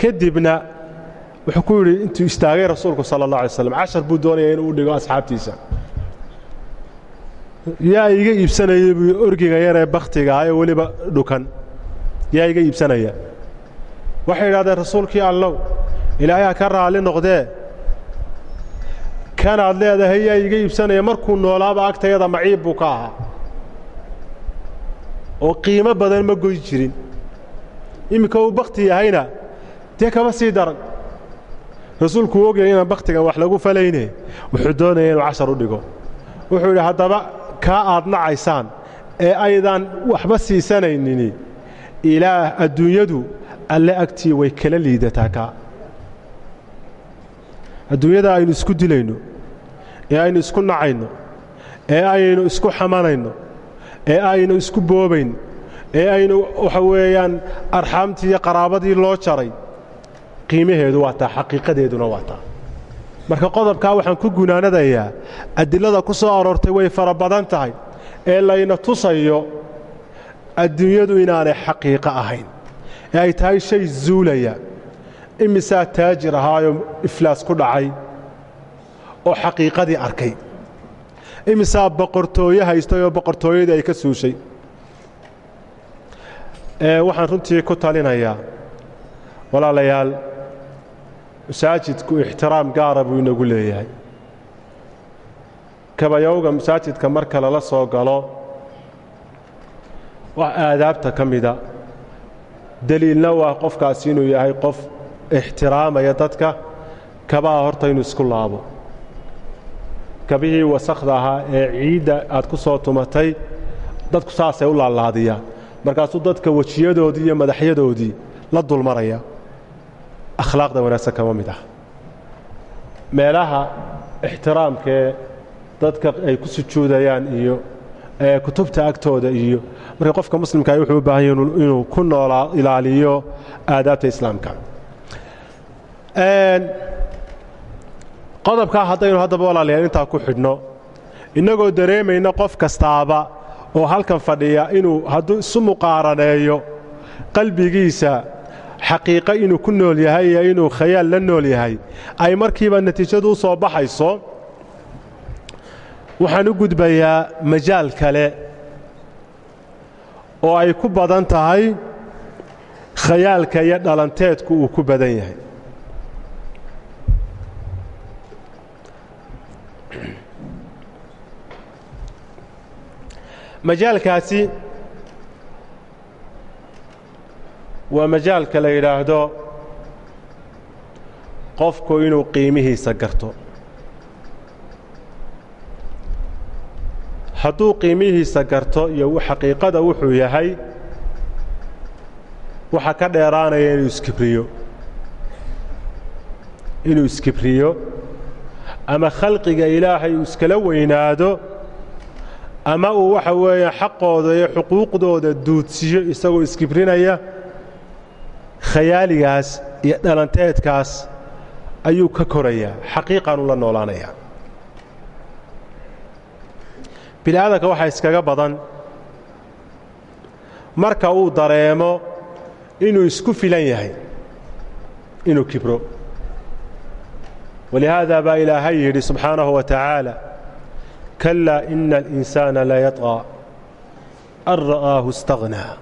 Kadibna wuxuu ku yidhi intuu istaagay rasuulku sala allah alay slam cashar buu doonaya inuu u dhigo asxaabtiisa. Yaa iga iibsanayay buu orgiga yaree bakhtiga ah ee weliba dhukan yaa iga iibsanaya. Waxay idhahdeen rasuulkii allow ilaahay ha ka raalli noqdee. Kanaad leedahay yaa iga iibsanaya markuu noolaaba agtayada maciib buu ka ahaa. Oo qiimo badan ma goy jirin. Iminka uu bakhti yahayna dee kama sii daran. Rasuulku uu ogyahay inaan bakhtigan wax lagu falayne. Wuxuu doonaya inuu cashar u dhigo. Wuxuu yidhi haddaba kaa aad nacaysaan ee aydan waxba siisanaynin ilaah adduunyadu alle agtii way kala liidataa kaa adduunyada aynu isku dilayno ee aynu isku nacayno ee aynu isku xamanayno ee aynu isku boobayno ee aynu waxa weeyaan arxaamtii iyo qaraabadii loo jaray qiimaheedu waa taa xaqiiqadeeduna waa taa. Marka qodobkaa waxaan ku gunaanadayaa adilada ku soo aroortay way fara badan tahay ee layna tusayo adduunyadu inaanay xaqiiqo ahayn ee ay tahay shay zuulaya imisaa taajir ahaayoo iflaas ku dhacay oo xaqiiqadii arkay imisaa boqortooye haystay oo boqortooyadii ay ka suushay. Waxaan runtii ku talinayaa walaalayaal masaajidku ixtiraam gaara buu inagu leeyahay. Kabayowga masaajidka marka lala soo galo wax aadaabta ka mida. Deliilna waa qofkaasi inuu yahay qof ixtiraamaya dadka. Kabaha horta inuu isku laabo. Kabihii wasakhda ahaa ee ciidda aad ku soo tumatay dadku saasay u laalaadiyaan markaasuu dadka wejiyadoodii iyo madaxyadoodii la dulmaraya. Akhlaaqda wanaagsan kama mid ah. Meelaha ixtiraamkee dadka ay ku sujuudayaan iyo kutubta agtooda iyo marka qofka muslimkaa wuxuu u baahan yahy inuu ku noolaa ilaaliyo aadaabta islaamka. Qodobkaa haddaynu haddaba walaalayaal intaa ku xidhno. Innagoo dareemayna qof kastaaba oo halkan fadhiya inuu hadduu isu muqaaraneeyo qalbigiisa xaqiiqo inuu ku nool yahay iyo inuu khayaal la nool yahay ay markiiba natiijadu u soo baxayso waxaan u gudbayaa majaal kale oo ay ku badan tahay khayaalka iyo dhalanteedku uu ku badan yahay. Majaalkaasi waa majaalka la yidhaahdo qofku inuu qiimihiisa garto hadduu qiimihiisa garto iyo xaqiiqada wuxuu yahay waxaa ka dheeraanaya inuu iskibriyo inuu iskibriyo ama khalqiga ilaahay uu iskala weynaado ama uu waxa weeye xaqooda iyo xuquuqdooda duudsiyo isagoo iskibrinaya khayaaligaas iyo dhalanteedkaas ayuu ka korayaa xaqiiqaanu la noolaanayaa bini aadamka waxa iskaga badan. Marka uu dareemo inuu isku filan yahay inuu kibro. Walihaada baa ilaahay yidhi subxaanahu wa tacaala kalaa ina alinsaana layadqaa an ra'aahu istaqnaa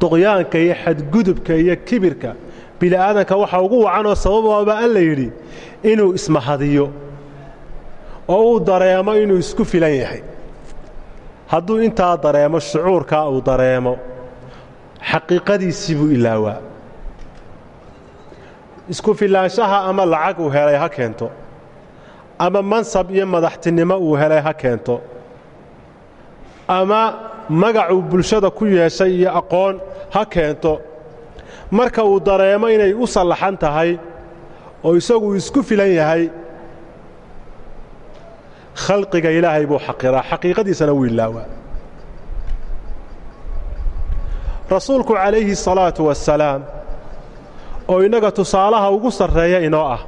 duqyaanka iyo xadgudubka iyo kibirka bini waxa ugu wacanoo sababaaba alla yidhi inuu ismahadiyo oo uu dareemo inuu isku filan yahay hadduu intaa dareemo shucuurkaa uu dareemo xaqiiqadiisii buu ilaawaa. Isku filaanshaha ama lacag uu helay ha keento. Ama mansab iyo madaxtinimo uu helay ha keento. Ama magacuu bulshada ku yeeshay iyo aqoon ha keento. Marka uu dareemo inay u sallaxan tahay oo isagu isku filan yahay khalqiga ilaahay buu xaqiraa xaqiiqadiisana wuu ilaawaa rasuulku calayhi الsalaatu wassalaam oo innaga tusaalaha ugu sarreeya inoo ah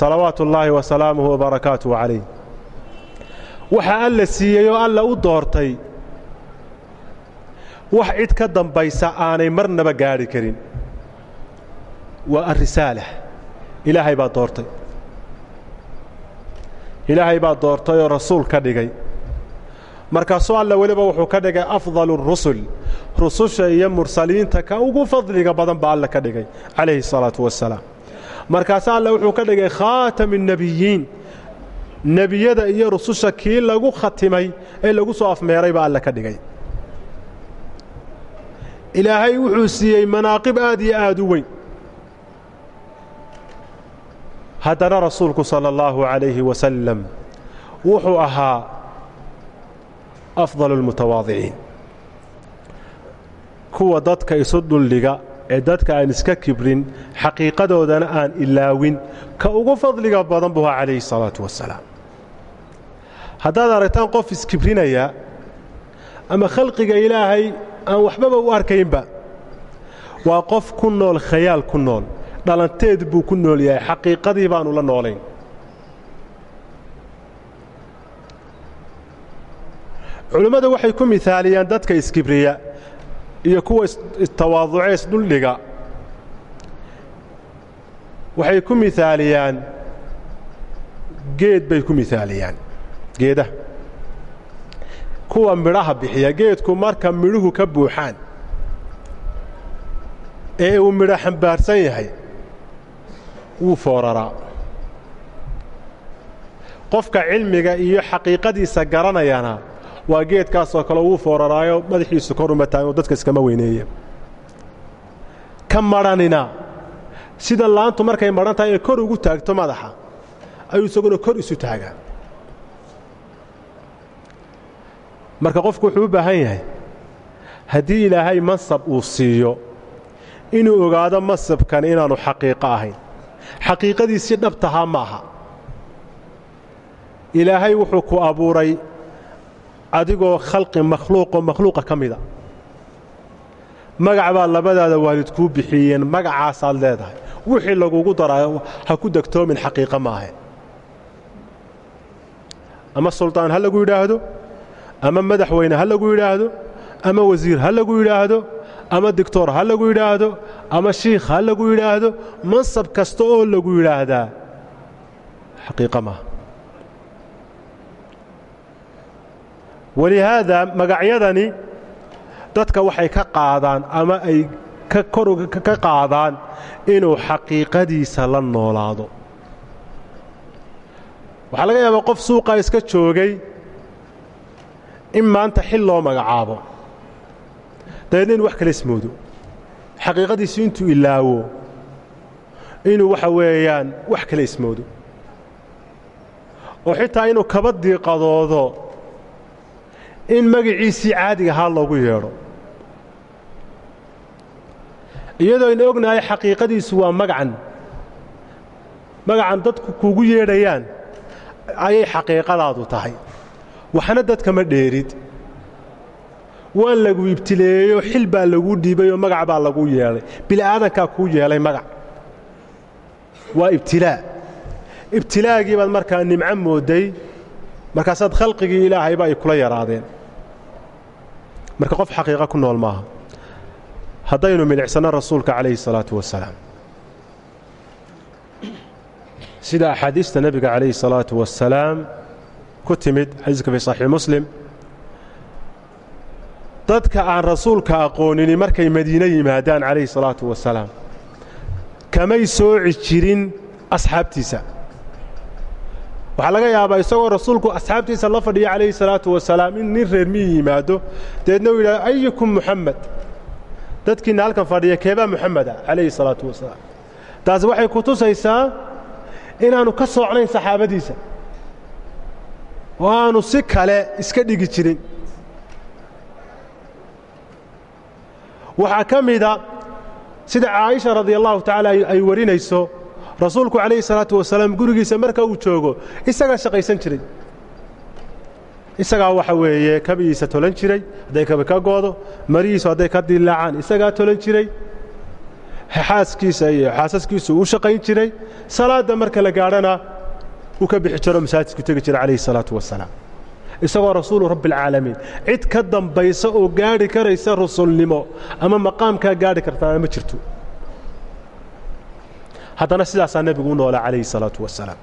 salawaatu ullaahi wa salaamuhu wabarakaatuhu calayh waxaa alla siiyey oo alla u doortay wax cid ka dambaysa aanay marnaba gaadhi karin. Waa alrisaala ilaahay baa doortay ilaahay baa doortay oo rasuul ka dhigay markaasuu alla weliba wuxuu ka dhigay afdal اrusul rususha iyo mursaliinta ka ugu fadliga badan baa alla ka dhigay calayhi الsalaatu wassalaam markaasa alle wuxuu ka dhigay khaatam الnebiyiin nebiyada iyo rususha kii lagu khatimay ee lagu soo afmeeray baa alle ka dhigay ilaahay wuxuu siiyey manaaqib aad iyo aad u weyn haddana rasuulku sala allahu calayhi wasalam wuxuu ahaa afdalu lmutawaadiciin kuwa dadka isu dhuldhiga ee dadka aan iska kibrin xaqiiqadoodana aan ilaawin ka ugu fadliga badan buu ahaa calayhi salaatu wasalaam haddaad aragtaan qof iskibrinaya ama khalqiga ilaahay aan waxbaba u arkaynba waa qof ku nool khayaal ku nool dhalanteed buu ku nool yahay. Xaqiiqadii baanu la noolayn. Culimmadu waxay ku mihaaliyaan dadka iskibriya iyo kuwa istawaaduce isdhuldhiga waxay ku mihaaliyaan geed bay ku mihaaliyaan geedaha kuwa midhaha bixiya geedku marka midhuhu ka buuxaan ee uu midho xambaarsan yahay wuu fooraraa qofka cilmiga iyo xaqiiqadiisa garanayana waa geedkaasoo kale wuu fooraraayo madaxiisu kor uma taagan oo dadka iskama weyneeya ka madhanina sida laantu markay madhan tahay ee kor ugu taagto madaxa ayuu isaguna kor isu taagaa. Marka qofku wuxuu u baahan yahay haddii ilaahay mansab uu siiyo inuu ogaado mansabkan inaannu xaqiiqo ahayn xaqiiqadiisii dhabtahaa ma aha ilaahay wuxuu ku abuuray adigoo khalqi makhluuqoo makhluuqa ka mida. Magac baad labadaada waalid kuu bixiyeen magacaasaad leedahay. Wixii lagugu daraayo ha ku degtoomin xaqiiqa maahe ama suldaan ha lagu yidhaahdo ama madaxweyne ha lagu yidhaahdo ama wasiir ha lagu yidhaahdo ama digtoor ha lagu yidhaahdo ama shiikh ha lagu yidhaahdo mansab kasta oo lagu yidhaahdaa xaqiiqa maaha. Walihaada magacyadani dadka waxay ka qaadaan ama ay ka qaadaan inuu xaqiiqadiisa la noolaado. Waxaa laga yaabaa qof suuqaa iska joogay in maanta xil loo magacaabo dabeedna inu wax kala ismoodo. Xaqiiqadiisu intuu ilaawo inuu waxa weeyaan wax kala ismoodo. Oo xitaa inuu kaba diiqadoodo in magaciisii caadiga ahaa loogu yeedho. Iyadoo aynu ognahay xaqiiqadiisu waa magacan magacan dadku kuugu yeedhayaan ayay xaqiiqadaadu tahay. Waxna dadkama dheerid waa lagu ibtileeyeyo xil baa laguu dhiibayoo magac baa laguu yeedhay bili'aadankaa kuu yeelay magac. Waa ibtilaa. Ibtilaagii baad markaa nimco moodday markaasaad khalqigii ilaahayba ay kula yaraadeen. Marka qof xaqiiqa ku nool maaha. Haddaynu milicsanno rasuulka calayhi salaatu wasalaam. Sida axaadiista nebiga calayhi salaatu wasalaam ku timid xadiiska fi saxiix muslim dadka aan rasuulka aqoonini markay madiine yimaadaan calayhi salaatu wasalaam kamay sooci jirin asxaabtiisa. Waxaa laga yaabaa isagoo rasuulku asxaabtiisa la fadhiya calayhi salaatu wasalaam in nin reer miyi yimaado. Dabeedna uu yidhahdo ayukum muxamed dadkiinna halkan fadhiya keebaa muxameda calayhi salaatu wasalaam taasi waxay ku tusaysaa inaannu ka soocnayn saxaabadiisa. Oo aanu si kale iska dhigi jirin waxaa ka mida sida caaisha radi allahu tacaala ay warinayso rasuulku calayhi salaatu wasalaam gurigiisa marka uu joogo isagaa shaqaysan jiray. Isagaa waxa weeye kabihiisa tolan jiray hadday kabi ka goodo marihiisu hadday ka dilaacaan isagaa tolan jiray. Xaaskiisa iyo xaasaskiisu u shaqayn jiray. Salaadda marka la gaadhana uu ka bixi jiro masaajidku tegi jiray calayhi salaatu wasalaam isagoo rasuulu rabbialcaalamiin cid ka dambaysa oo gaadhi karaysa rusulnimo ama maqaamkaa gaadhi kartaana ma jirto. Haddana sidaasaa nebigu u noolaa calayhi salaatu wasalaam.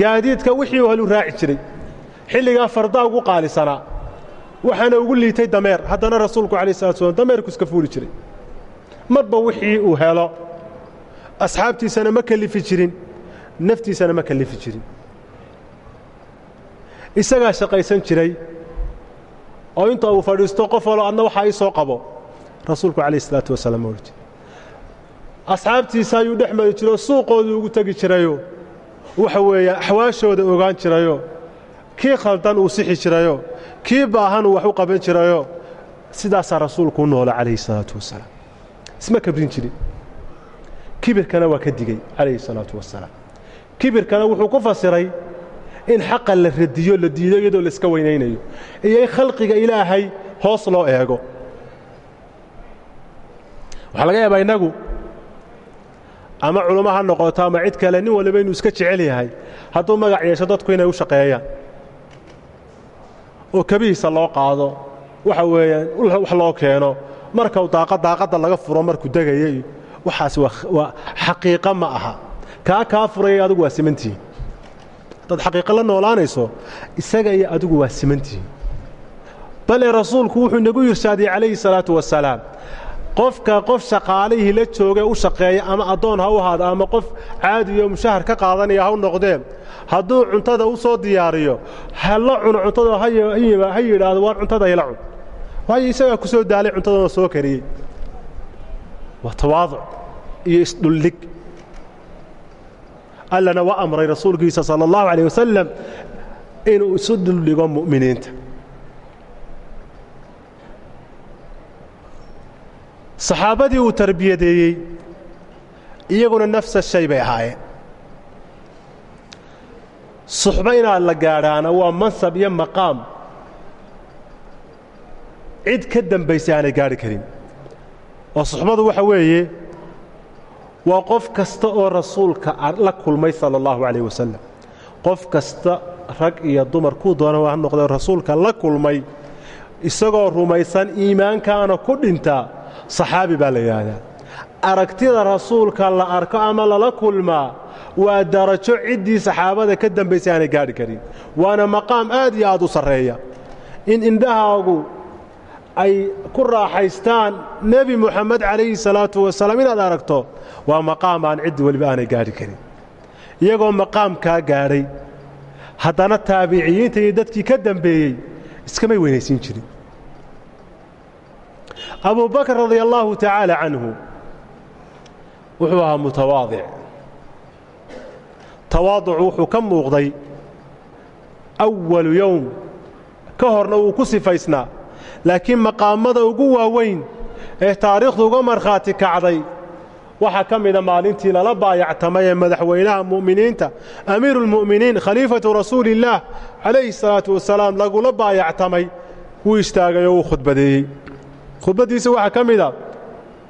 Gaadiidka wixii helu raaci jiray xilligaa fardaa ugu qaalisanaa waxaana ugu liitay dameer. Haddana rasuulku alayh salatu slam dameerku iska fuuli jiray. Marba wixii uu helo asxaabtiisana ma kelifi jirin naftiisana ma kelifi jirin isagaa shaqaysan jiray oo inta uu fadhiisto qof walo adna waxaa ii soo qabo. Rasuulku calayh isalaatu wasalaam ma orji asxaabtiisa ayuu dhex mari jiro suuqoodii ugu tegi jirayo waxa weeye axwaashooda ogaan jirayo kii khaldan uu sixi jirayo kii baahan uu wax u qaban jirayo. Sidaasaa rasuulku u noola calayhi salaatu wasalaam. Isma kabrin jirin kibirkana waa ka digey calayhi salaatu wasalaam. Kibirkana wuxuu ku fasiray in xaqa la radiyo la diido iyadoo la iska weynaynayo iyo in khalqiga ilaahay hoos loo eego. Waxaa laga yaabaa innagu ama culummo ha noqoto ama cid kale nin waliba inuu iska jecel yahay hadduu magac yeesho dadku inay u shaqeeyaan. Oo kabihiisa loo qaado waxa weeyaan wax loo keeno. Marka uu daaqa daaqadda laga furo markuu degaya iyo waxaas waa xaqiiqo ma aha. Kaa kaa furayay adigu waa simantihiin haddaad xaqiiqo la noolaanayso isaga iyo adigu waa simantihiin. Bale rasuulku wuxuu inagu yirshaadiyey calayhi salaatu wasalaam qofka qof shaqaalihii la jooga u shaqeeya ama addoon ha u ahaada ama qof caadiyo mushahar ka qaadanaya ha u noqdeen hadduu cuntada u soo diyaariyo ha la cuno cuntada ha yidhaahdo waar cuntada ila cun. Waayo isagaa ku soo daalay cuntadana soo kariyey. Waa tawaaduc iyo isdhullig allana waa amray rasuulkiisa sala allahu calayh wasalam inuu isu dhuldhigo mu'miniinta. Saxaabadii uu tarbiyadeeyey iyaguna nafsa shay bay ahaayeen. Suxbo inaad la gaadhaana waa mansab iyo maqaam. Cid ka dambaysa aanay gaadhi karin. Oo suxbadu waxa weeye waa qof kasta oo rasuulka la kulmay sala allahu calayh wasalam qof kasta rag iyo dumar kuu doona ha noqdee rasuulka la kulmay. Isagoo rumaysan iimaankaana ku dhintaa saxaabi baa la yidhaahdaa. Aragtida rasuulka la arko ama lala kulmaa waa darajo ciddii saxaabada ka dambaysa aanay gaadhi karin. Waana maqaam aad iyo aad u sarreeya. In indhahaagu ay ku raaxaystaan nebi muxamed calayhi salaatu wasalaam. Inaad aragto waa maqaam aan ciddi weliba aanay gaadhi karin. Iyagoo maqaamkaa gaadhay haddana taabiciyiinta iyo dadkii ka dambeeyey iskamay weynaysiin jirin. Abu radia allaahu tacaala canhu wuxuu ahaa mutawaadic. Tawaaducu wuxuu ka muuqday awalu yowm ka horna wuu ku sifaysnaa laakiin maqaamada ugu waaweyn ee taariikhdu uga markhaati kacday waxaa ka mida maalintii lala baayactamay ee madaxweynaha mu'miniinta amiiru اlmu'miniin khaliifatu rasuuli illaah calayhi salaatu wasalaam lagula baayactamay wuu istaagay oo wuu khudbadeeyey. Khudbaddiisa waxaa ka mida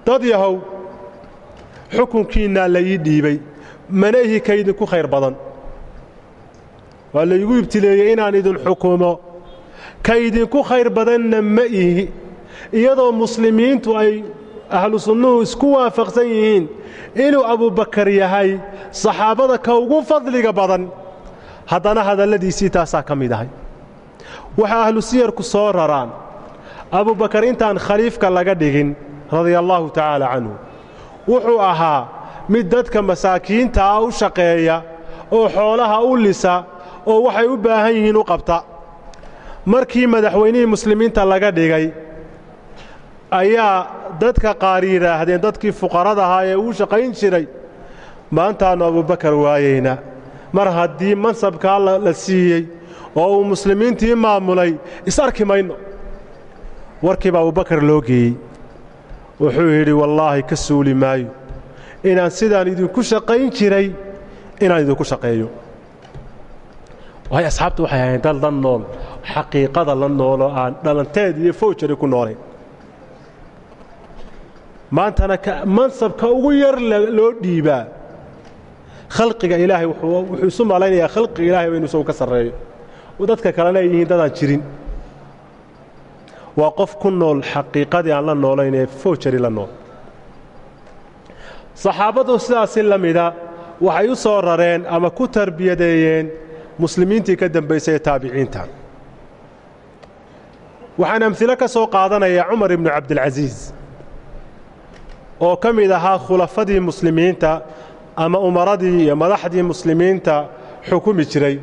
dad yahow xukunkiinnaa la ii dhiibay mana ihi ka idinku khayr badan. Waa laygu ibtileeyey inaan idin xukumo ka idinku khayr badanna ma ihi iyadoo muslimiintu ay ahlu sunnuhu isku waafaqsan yihiin inuu abubakar yahay saxaabada ka ugu fadliga badan. Haddana hadalladiisii taasaa ka mid ahay. Waxaa ahlu siyarku soo raraan abubakar intaan khaliifka laga dhigin radia allaahu tacaala canhu wuxuu ahaa mid dadka masaakiinta ah u shaqeeya oo xoolaha u lisa oo waxay u baahan yihiin u qabta markii madaxweynihii muslimiinta laga dhigay ayaa dadka qaar yidhaahdeen dadkii fuqarada ahaa ee uu shaqayn jiray maantaannu abubakar waayeynaa mar haddii mansabkaa la siiyey oo uu muslimiintii maamulay is arki mayno. Warkiiba abubakar loo geeyey. Wuxuu yidhi wallaahi ka suuli maayo inaan sidaan idinku shaqayn jiray inaan idinku shaqeeyo. Waayo asxaabtu waxay ahayn dad la nool xaqiiqada la nooloo aan dhalanteed iyo fowjari ku noolayn maantana mansabka ugu yar loo dhiibaa. Khalqiga ilaahay wuxuu isu malaynayaa khalqiga ilahay ba inu isagu ka sarreeyo dadka kalena ay yihiin dadaan jirin. Waa qof ku nool xaqiiqadii aan la noolayn ee fowjari la nool. Saxaabadu sidaasi la mida waxay u soo rareen ama ku tarbiyadeeyeen muslimiintii ka dambaysay ee taabiciinta waxaan amhilo ka soo qaadanayaa cumar ibnu cabdilcasiis oo ka mid ahaa khulafadii muslimiinta ama umaradii iyo madaxdii muslimiinta xukumi jiray.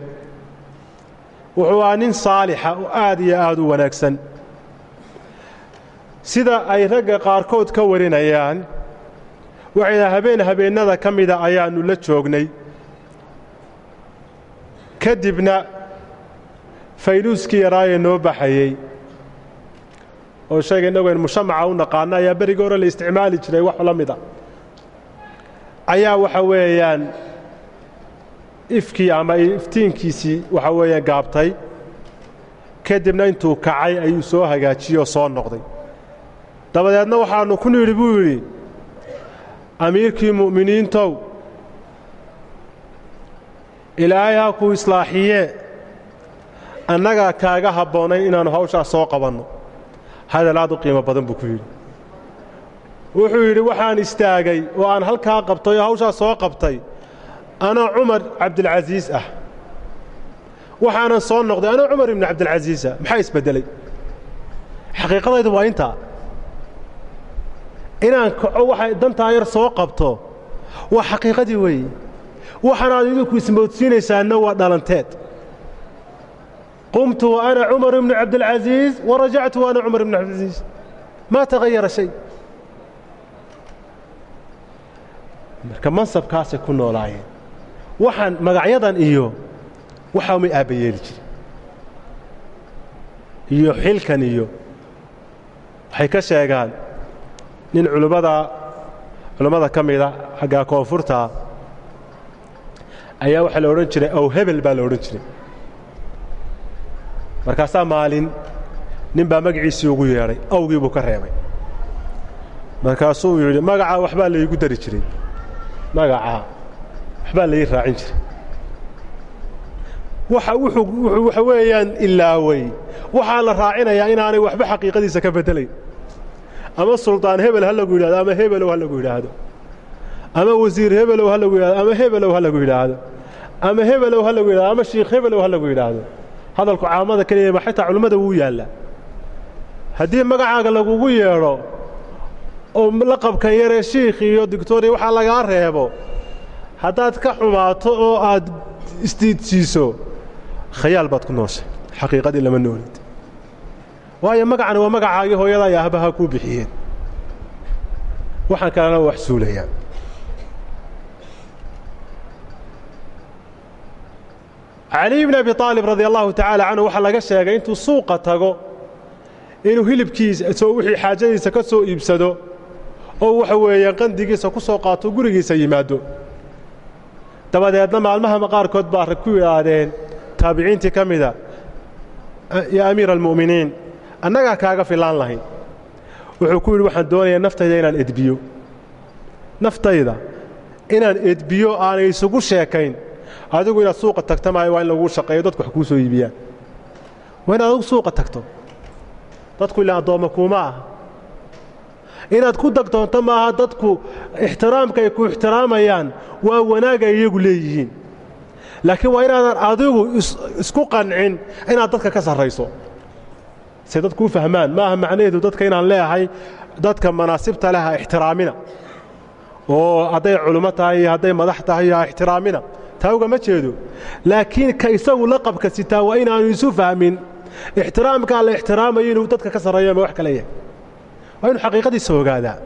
Wuxuu ahaa nin saalixa oo aad iyo aad u wanaagsan. Sida ay ragga qaarkood ka warinayaan waxayna habeen habeennada ka mida ayaannu la joognay. Kadibna faynuuskii yaraayee noo baxayey oo shayga innagu ayn mushamaca u naqaano ayaa berigii hore la isticmaali jiray wax la mida. Ayaa waxa weeyaan ifkii ama iftiinkiisii waxa weeyaan gaabtay. Kadibna intuu kacay ayuu soo hagaajiyey oo soo noqday. Dabadeedna waxaannu ku nidhi buu yidhi amiirkii mu'miniintow ilaahay ha kuu islaaxiyee annagaa kaaga habboonayn inaannu hawshaas soo qabanno hadal aad u qiimo badan buu ku yidhi. Wuxuu yidhi waxaan istaagay oo aan halkaa qabtay oo hawshaas soo qabtay. Anaa cumar cabdilcasiis ah. Waxaanan soo noqday anaa cumar ibnu cabdilcasiisa maxaa isbeddelay xaqiiqadaydu waa intaa. Inaan kaco waxay dantaa yar soo qabto waa xaqiiqadii weeye. Waxaanaad idinku ismoodsiinaysaanna waa dhalanteed wa ana cumar ibnu cabdilcasiis wa rajactu wa ana cumar ibnu cabdilcasiis maa tagayara shay marka mansabkaasay ku noolaayeen waxaan magacyadan iyo waxaa umay aabbayeeli jire iyo xilkan iyo waxay ka sheegaan nin culimmada culimmada ka mida xaggaa koonfurta ayaa waxaa la odhan jiray ow hebel baa la odhan jiray markaasaa maalin nin baa magaciisii ugu yeedhay awgii buu ka reebay. Markaasuu yidhi magacaa waxbaa laygu dari jiray. Magacaa waxbaa lai raacin jiray. Waxa waxa weeyaan ilaawey waxaa la raacinayaa inaanay waxba xaqiiqadiisa ka beddelayn ama suldaan hebel ha lagu yidhahdo ama hebelow ha lagu yidhaahdo. Ama wasiir hebelow ha lagu yidhahdo ama hebelow ha lagu yidhaahdo. Ama hebelow ha lagu yidhahdo ama shiikh hebelow ha lagu yidhaahdo hadalku caamada keliya ma xitaa culimmada wuu yaallaa haddii magacaaga lagugu yeedho oo laqabkan yaree shiikh iyo dictoriya waxaa lagaa reebo. Haddaad ka xumaato oo aad isdiidsiiso khayaal baad ku nooshay xaqiiqadii lama noolid. Waayo magacani waa magacaagii hooyada iyo ahbaha kuu bixiyeen. Waxaan kalena wax suulayaan cali bn abi aalib radi allahu tacaala canhu waxaa laga sheegay intuu suuqa tago inuu hilibkiisa wixii xaajadiisa ka soo iibsado oo waxa weeyaan qandigiisa ku soo qaato gurigiisa yimaado dabadeedna maalmaha qaarkood baa ku yidhaahdeen taabiciintii ka mida yaa amiira almu'miniin annagaa kaaga filaan lahayn wuxuu ku yidhi waxaan doonayaa naftayda inaan edbiyo naftayda inaan edbiyo aanay isugu sheekayn adigu inaad suuqa tagta maayo waa in laguu shaqeeyo dadku wax kuu soo iibiyaan. Waa inaad adigu suuqa tagto. Dadku ilaa addoomma kuuma aha. Inaad ku dagdoonto maaha dadku ixtiraamka ay ku ixtiraamayaan waa wanaag ay iyagu leeyihiin. Laakiin waa inaadan adigu isku qancin inaad dadka ka sarrayso. Say dadku u fahmaan maaha macnaheedu dadka inaan leeahay dadka manaasibta leh ha ixtiraamina. Oo hadday culummo tahay iyo hadday madax tahay ha ixtiraamina taa ugama jeedo. Laakiin ka isagu laqabka sitaa waa inaanu isu fahmin. Ixtiraamkaa la ixtiraamayo inuu dadka ka sarreeyo ama wax kale yahay waa inu xaqiiqadiisa ogaadaa.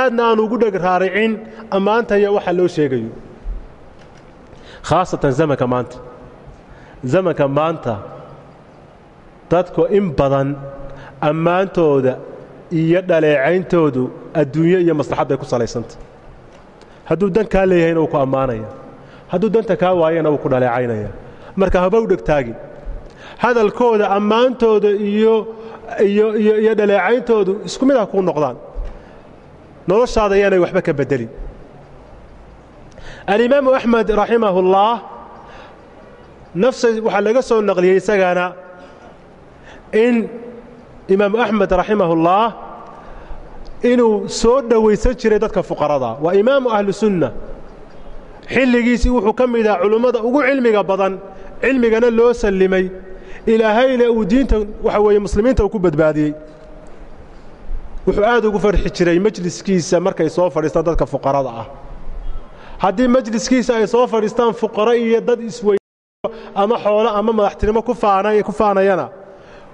Aadna aanu ugu dheg raaricin ammaanta iyo waxa loo sheegayo. Khaasatan zamanka maanta. Zamanka maanta dadku in badan ammaantooda iyo dhaleecayntoodu adduunyo iyo maslaxad bay ku salaysantah hadduu dan kaa leeyahayna wuu ku ammaanaya hadduu danta kaa waayana wuu ku dhaleecaynaya. Marka haba u dhegtaagin hadalkooda ammaantooda iyo iyo dhaleecayntoodu isku mid ah kuu noqdaan. Noloshaada yaanay waxba ka beddelin alimaamu axmed raximahullaah nafsa waxaa laga soo naqliyey isagana in imaamu axmed raximahullaah inuu soo dhowaysan jiray dadka fuqarada. Waa imaamu ahlu sunna xilligiisii wuxuu ka mid aha culummada ugu cilmiga badan cilmigana loo sallimay. Ilaahayna uu diinta waxa weeye muslimiinta uu ku badbaadiyey. Wuxuu aad ugu farxi jiray majliskiisa markay soo fadhiistaan dadka fuqarada ah. Haddii majliskiisa ay soo fadhiistaan fuqaro iyo dad isweyno ama xoolo ama madaxtinimo ku faanayana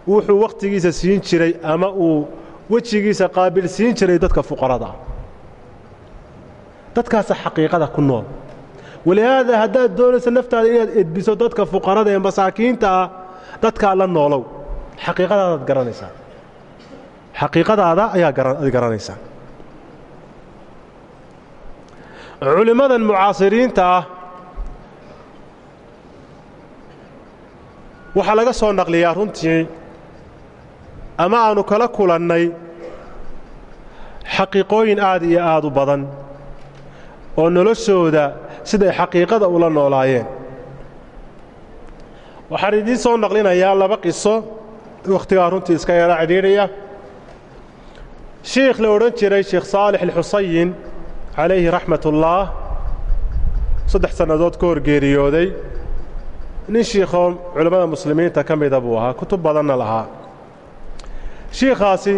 wuxuu wakhtigiisa siin jiray ama uu wejigiisa qaabilsiin jiray dadka fuqarada. Dadkaasa xaqiiqada ku nool walihaada haddaad doonayso naftaada inaad edbiso dadka fuqarada ee masaakiinta ah dadkaa la noolow. Xaqiiqadaadaad garanaysaa. Xaqiiqadaada ayaa ad garanaysaa. Culimmadan mucaasiriinta ah waxaa laga soo naqliyaa runtii ama aanu kala kulannay xaqiiqooyin aad iyo aad u badan oo noloshooda siday xaqiiqada ula noolaayeen. Waxaan idiin soo naqlinayaa laba qiso wakhtigaa runtii iska yara cidhiidhaya shiikh la odhan jiray sheekh saalix alxusayin calayhi raxmatullaah saddex sannadood ka hor geeriyooday. Nin shiikhoo culimmada muslimiinta ka mida buu ahaa kutub badanna lahaa shiikhaasi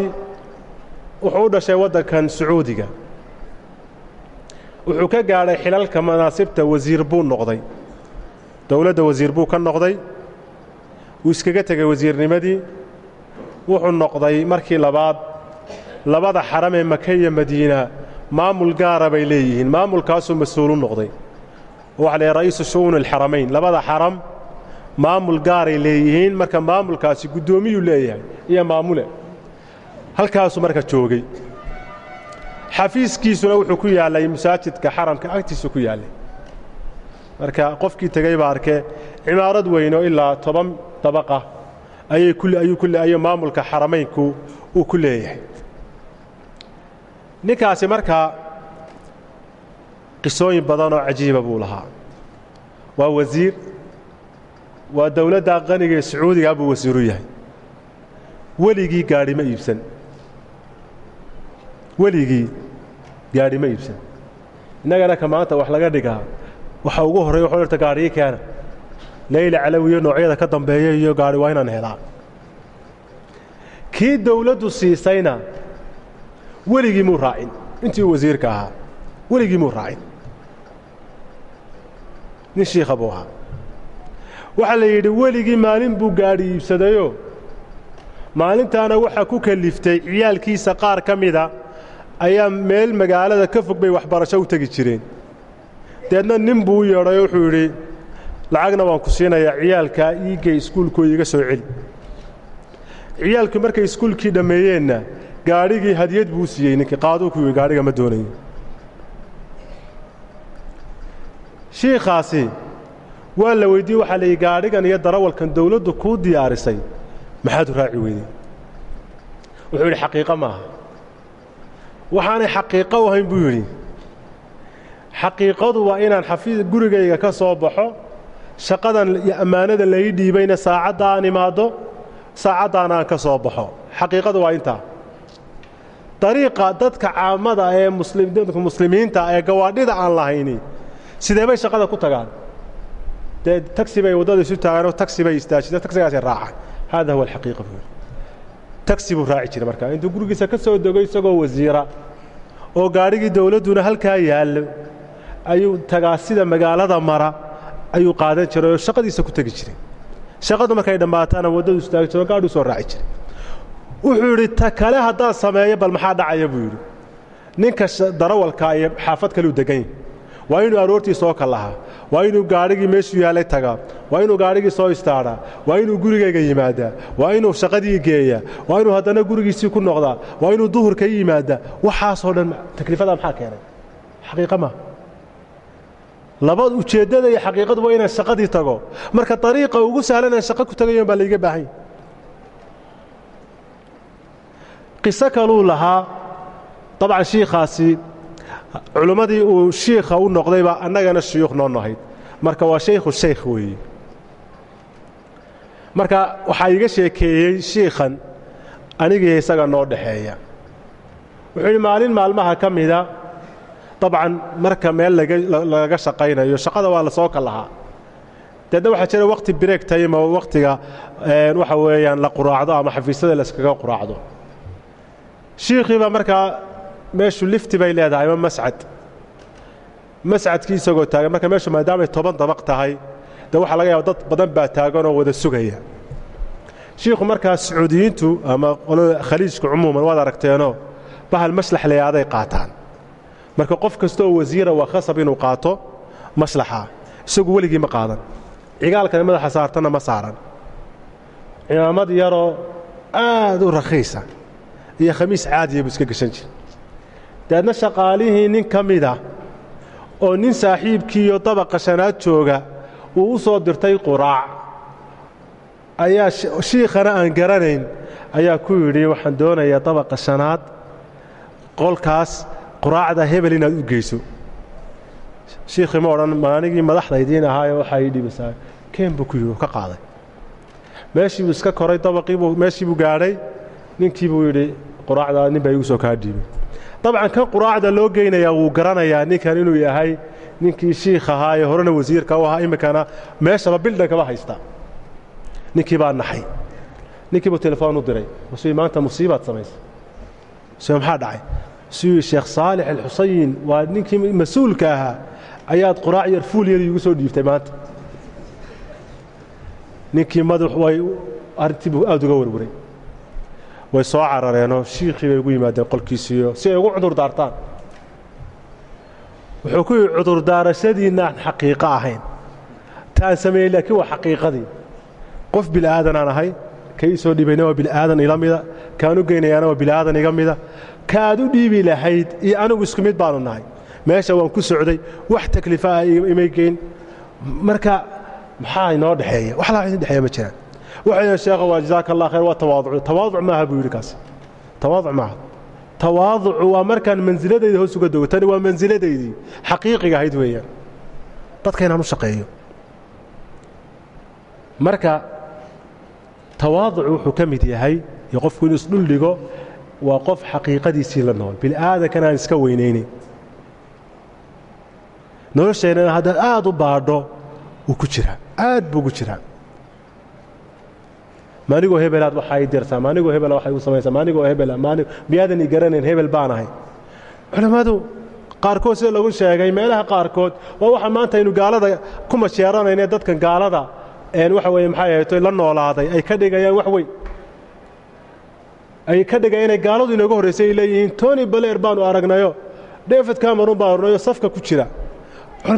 wuxuu u dhashay waddankan sacuudiga wuxuu ka gaadhay xilalka manaasibta wasiir buu noqday. Dowladda wasiir buu ka noqday. Wuu iskaga tegay wasiirnimadii. Wuxuu noqday markii labaad labada xaram ee maka iyo madiina maamul gaara bay leeyihiin. Maamulkaasuu mas'uulu noqday. Waxa la ra'iisu shu'uun alxaramayn. Labada xaram maamul gaaray leeyihiin. Marka maamulkaasi guddoomiyuu leeyahay iyo maamule. Halkaasuu marka joogay xafiiskiisuna wuxuu ku yaallay masaajidka xaramka agtiisu ku yaallay marka qofkii tegey baa arkee cimaarad weyn oo ilaa toban dabaqa ayay ayuu maamulka xaramaynku uu ku leeyahay. Ninkaasi markaa qisooyin badanoo cajiiba buu lahaa. Waa wasiir waa dowladda qaniga ee sacuudigaa buu wasiiru yahay. Weligii gaadhi ma iibsan weligii gaadhi ma iibsan. Innagana ka maanta wax laga dhigaa waxa ugu horreya waxu irta gaadhii keena. Leyla calawiyo noocyada ka dambeeya iyo gaadhi waa inaan helaa. Kii dawladdu siisayna weligii muu raacin. Intii uu wasiirka ahaa weligii muu raacin. Nin shiikha buu ahaa. Waxaa la yidhi weligii maalin buu gaadhi iibsadayoo maalintaana waxaa ku kaliftay ciyaalkiisa qaar ka mida ayaa meel magaalada ka fog bay waxbarasho u tegi jireen. Deedna nin buu u yeedhayoo wuxuu yidhi lacagna waan ku siinayaa ciyaalkaa iigay iskuulkoo iiga soo celi. Ciyaalkii markay iskuulkii dhammeeyeenna gaadhigii hadiyad buu u siiyey ninkii qaaduu ku yidhi gaadhiga ma doonayo. Shiikhaasi waa la weyddiiyey waxaa la yidhi gaadhigan iyo darawalkan dawladdu kuu diyaarisay maxaad u raaci weydey wuxuu yidhi xaqiiqo maaha waxaanay xaqiiqo u ahayn buu yidhi. Xaqiiqadu waa inaan xafiis gurigayga ka soo baxo shaqadan iyo ammaanada lai dhiibayna saacadda aan imaaddo saacaddaana aan ka soo baxo. Xaqiiqadu waa intaa. Dariiqa dadka caamada ee dadka muslimiinta ee gawaadhida aan lahayni sidee bay shaqada ku tagaan? Dee tagsi bay waddada isu taaganoo tagsi bay istaajida tagsigaasay raacaan hada huwa alxaqiiqa tagsi buu raaci jiray markaa. Intuu gurigiisa ka soo dego isagoo wasiira oo gaadhigii dawladduna halkaa yaallo ayuu tagaa sida magaalada mara ayuu qaadan jiray oo shaqadiisa ku tegi jiray. Shaqadu markay dhammaataana waddadu istaagi jiro gaadhuu soo raaci jiray. Wuxuu yidhi ta kale haddaan sameeyo bal maxaa dhacaya? buu yidhi. Ninka darawalka iyo xaafad kaleu degan yahy waa inuu aroortii soo kallahaa waa inuu gaadhigii meeshuu yaallay tagaa waa inuu gaadhigii soo istaadhaa waa inuu gurigayga yimaadaa waa inuu shaqadii geeyaa waa inuu haddana gurigiisii ku noqdaa waa inuu duhurka yimaadaa waxaasoo dhan takliifada maxaa keenay? Xaqiiqa maa laba ujeeddada iyo xaqiiqadu waa inaan shaqadii tago. Marka dariiqa ugu sahlan aan shaqo ku tagayon baa layga baahanya qiso kaluu lahaa. Dabcan shiikhaasi culimmadii uu shiikha u noqdaybaa annagana shuyuukh noo nahayd marka waa shaykhu shaykh weeye marka waxaa iiga sheekeeyey shiikhan anigii isaga noo dhaxeeya. Wuxuu yidhi maalin maalmaha ka mida dabcan marka meel lagaga shaqaynayo shaqada waa la soo kallahaa deedna waxaa jira wakhti break time oo wakhtiga waxa weeyaan la quraacdo ama xafiisyada layskaga quraacdo. Shiikhii baa markaa meeshu lifti bay leedahay ama mascad? Mascadkii isagoo taagan. Marka meeshu maadaamay toban dabaq tahay dee waxaa laga yaaba dad badan baa taaganoo wada sugaya. Shiikhu markaa sacuudiyiintu ama qolada khaliijka cumuuman waad aragteenoo bahal maslax layaaday qaataan. Marka qof kasta oo wasiira waa khasab inuu qaato maslaxa. Isagu weligii ma qaadan. Cigaalkana madaxa saartana ma saaran. Cimaamad yaroo aad u rakhiisa. Iyo khamiis caadiya buu iska geshan jira dabeedna shaqaalihii nin ka mida oo nin saaxiibkiiyo dabaqa shanaad jooga uu u soo dirtay quraac. Ayaa shiikhana aan garanayn ayaa ku yidhi waxaan doonayaa dabaqa shanaad qolkaas quraacda hebel inaad u geyso. Shiikhii ma odhan maaligii madaxdaydiin ahaayo waxaa ii dhibisaa? Keen buu ku yidhi ka qaaday. Meeshii buu iska koray dabaqiibuu meeshii buu gaadhay ninkii buu yidhi quraacdaa nin baa igu soo kaa dhiibay dabcan kan quraacda loo geynayaa wuu garanayaa ninkan inuu yahay ninkii shiikh ahaa ee horena wasiirka u ahaa iminkana meeshaba bildhankaba haysta. Ninkii baa naxay ninkii buu telefoon u diray. Masuui maanta musiibaad samaysay masuui maxaa dhacay? Masuui sheekh saalix alxusayin waa ninkii mas'uulka ahaa. Ayaad quraac yar fuul yar iigu soo dhiibtay maanta. Ninkii madax way arrintii buu aad uga warwaray way soo carareenoo shiikhii bay ugu yimaadeen qolkiisiiyo si ay ugu cudur daartaan. Wuxuu ku yidhi cudurdaarashadiinaan xaqiiqo ahayn. Taan sameeyey laakiin waa xaqiiqadii. Qof bila'aadanaan ahay ka ii soo dhiibayna waa bila'aadan ila mida kaan u geynayaana waa bila'aadan iga mida. Kaaad u dhiibi lahayd iyo anigu isku mid baanu nahay. Meesha waan ku socday wax taklifa ah imay geyn. Marka maxaa inoo dhexeeya? Wax laa dhexeeya ma jiraan waxay yidhahen sheekha waa jazaaka allah khayr waa tawaaducu tawaaduc maaha buu yidhi kaas. Tawaaduc maaha. Tawaaducu waa markaan mansiladayda hoos uga dogo tani waa mansiladaydii xaqiiqiga ahayd weeyaan. Dadka inaan u shaqeeyo. Marka tawaaducu wuxuu ka mid yahay iyo qofku inuu isdhul dhigo waa qof xaqiiqadiisii la nool. Bil'aadankan aan iska weynaynin nolosheennana haddaad aad u baadho wuu ku jiraa. Aad buu ku jiraa maanigoo hebelaad waxaa ii dirtaa maanigoo hebela waxay u samaysaa maanigoo hebela maanig miyaadan ii garanayn hebel baan ahay. Culammadu qaarkood sida lagu sheegay meelaha qaarkood waa waxa maanta aynu gaalada ku masheeranayne dadkan gaalada waxa weeye maxay ahayto la noolaaday. Ay ka dhigayaan wax weyn. Ay ka dhigayaan inay gaaladu inooga horraysay ay leeyihiin tony baleer baanu aragnayo david cameron baanu aragnayo safka ku jira.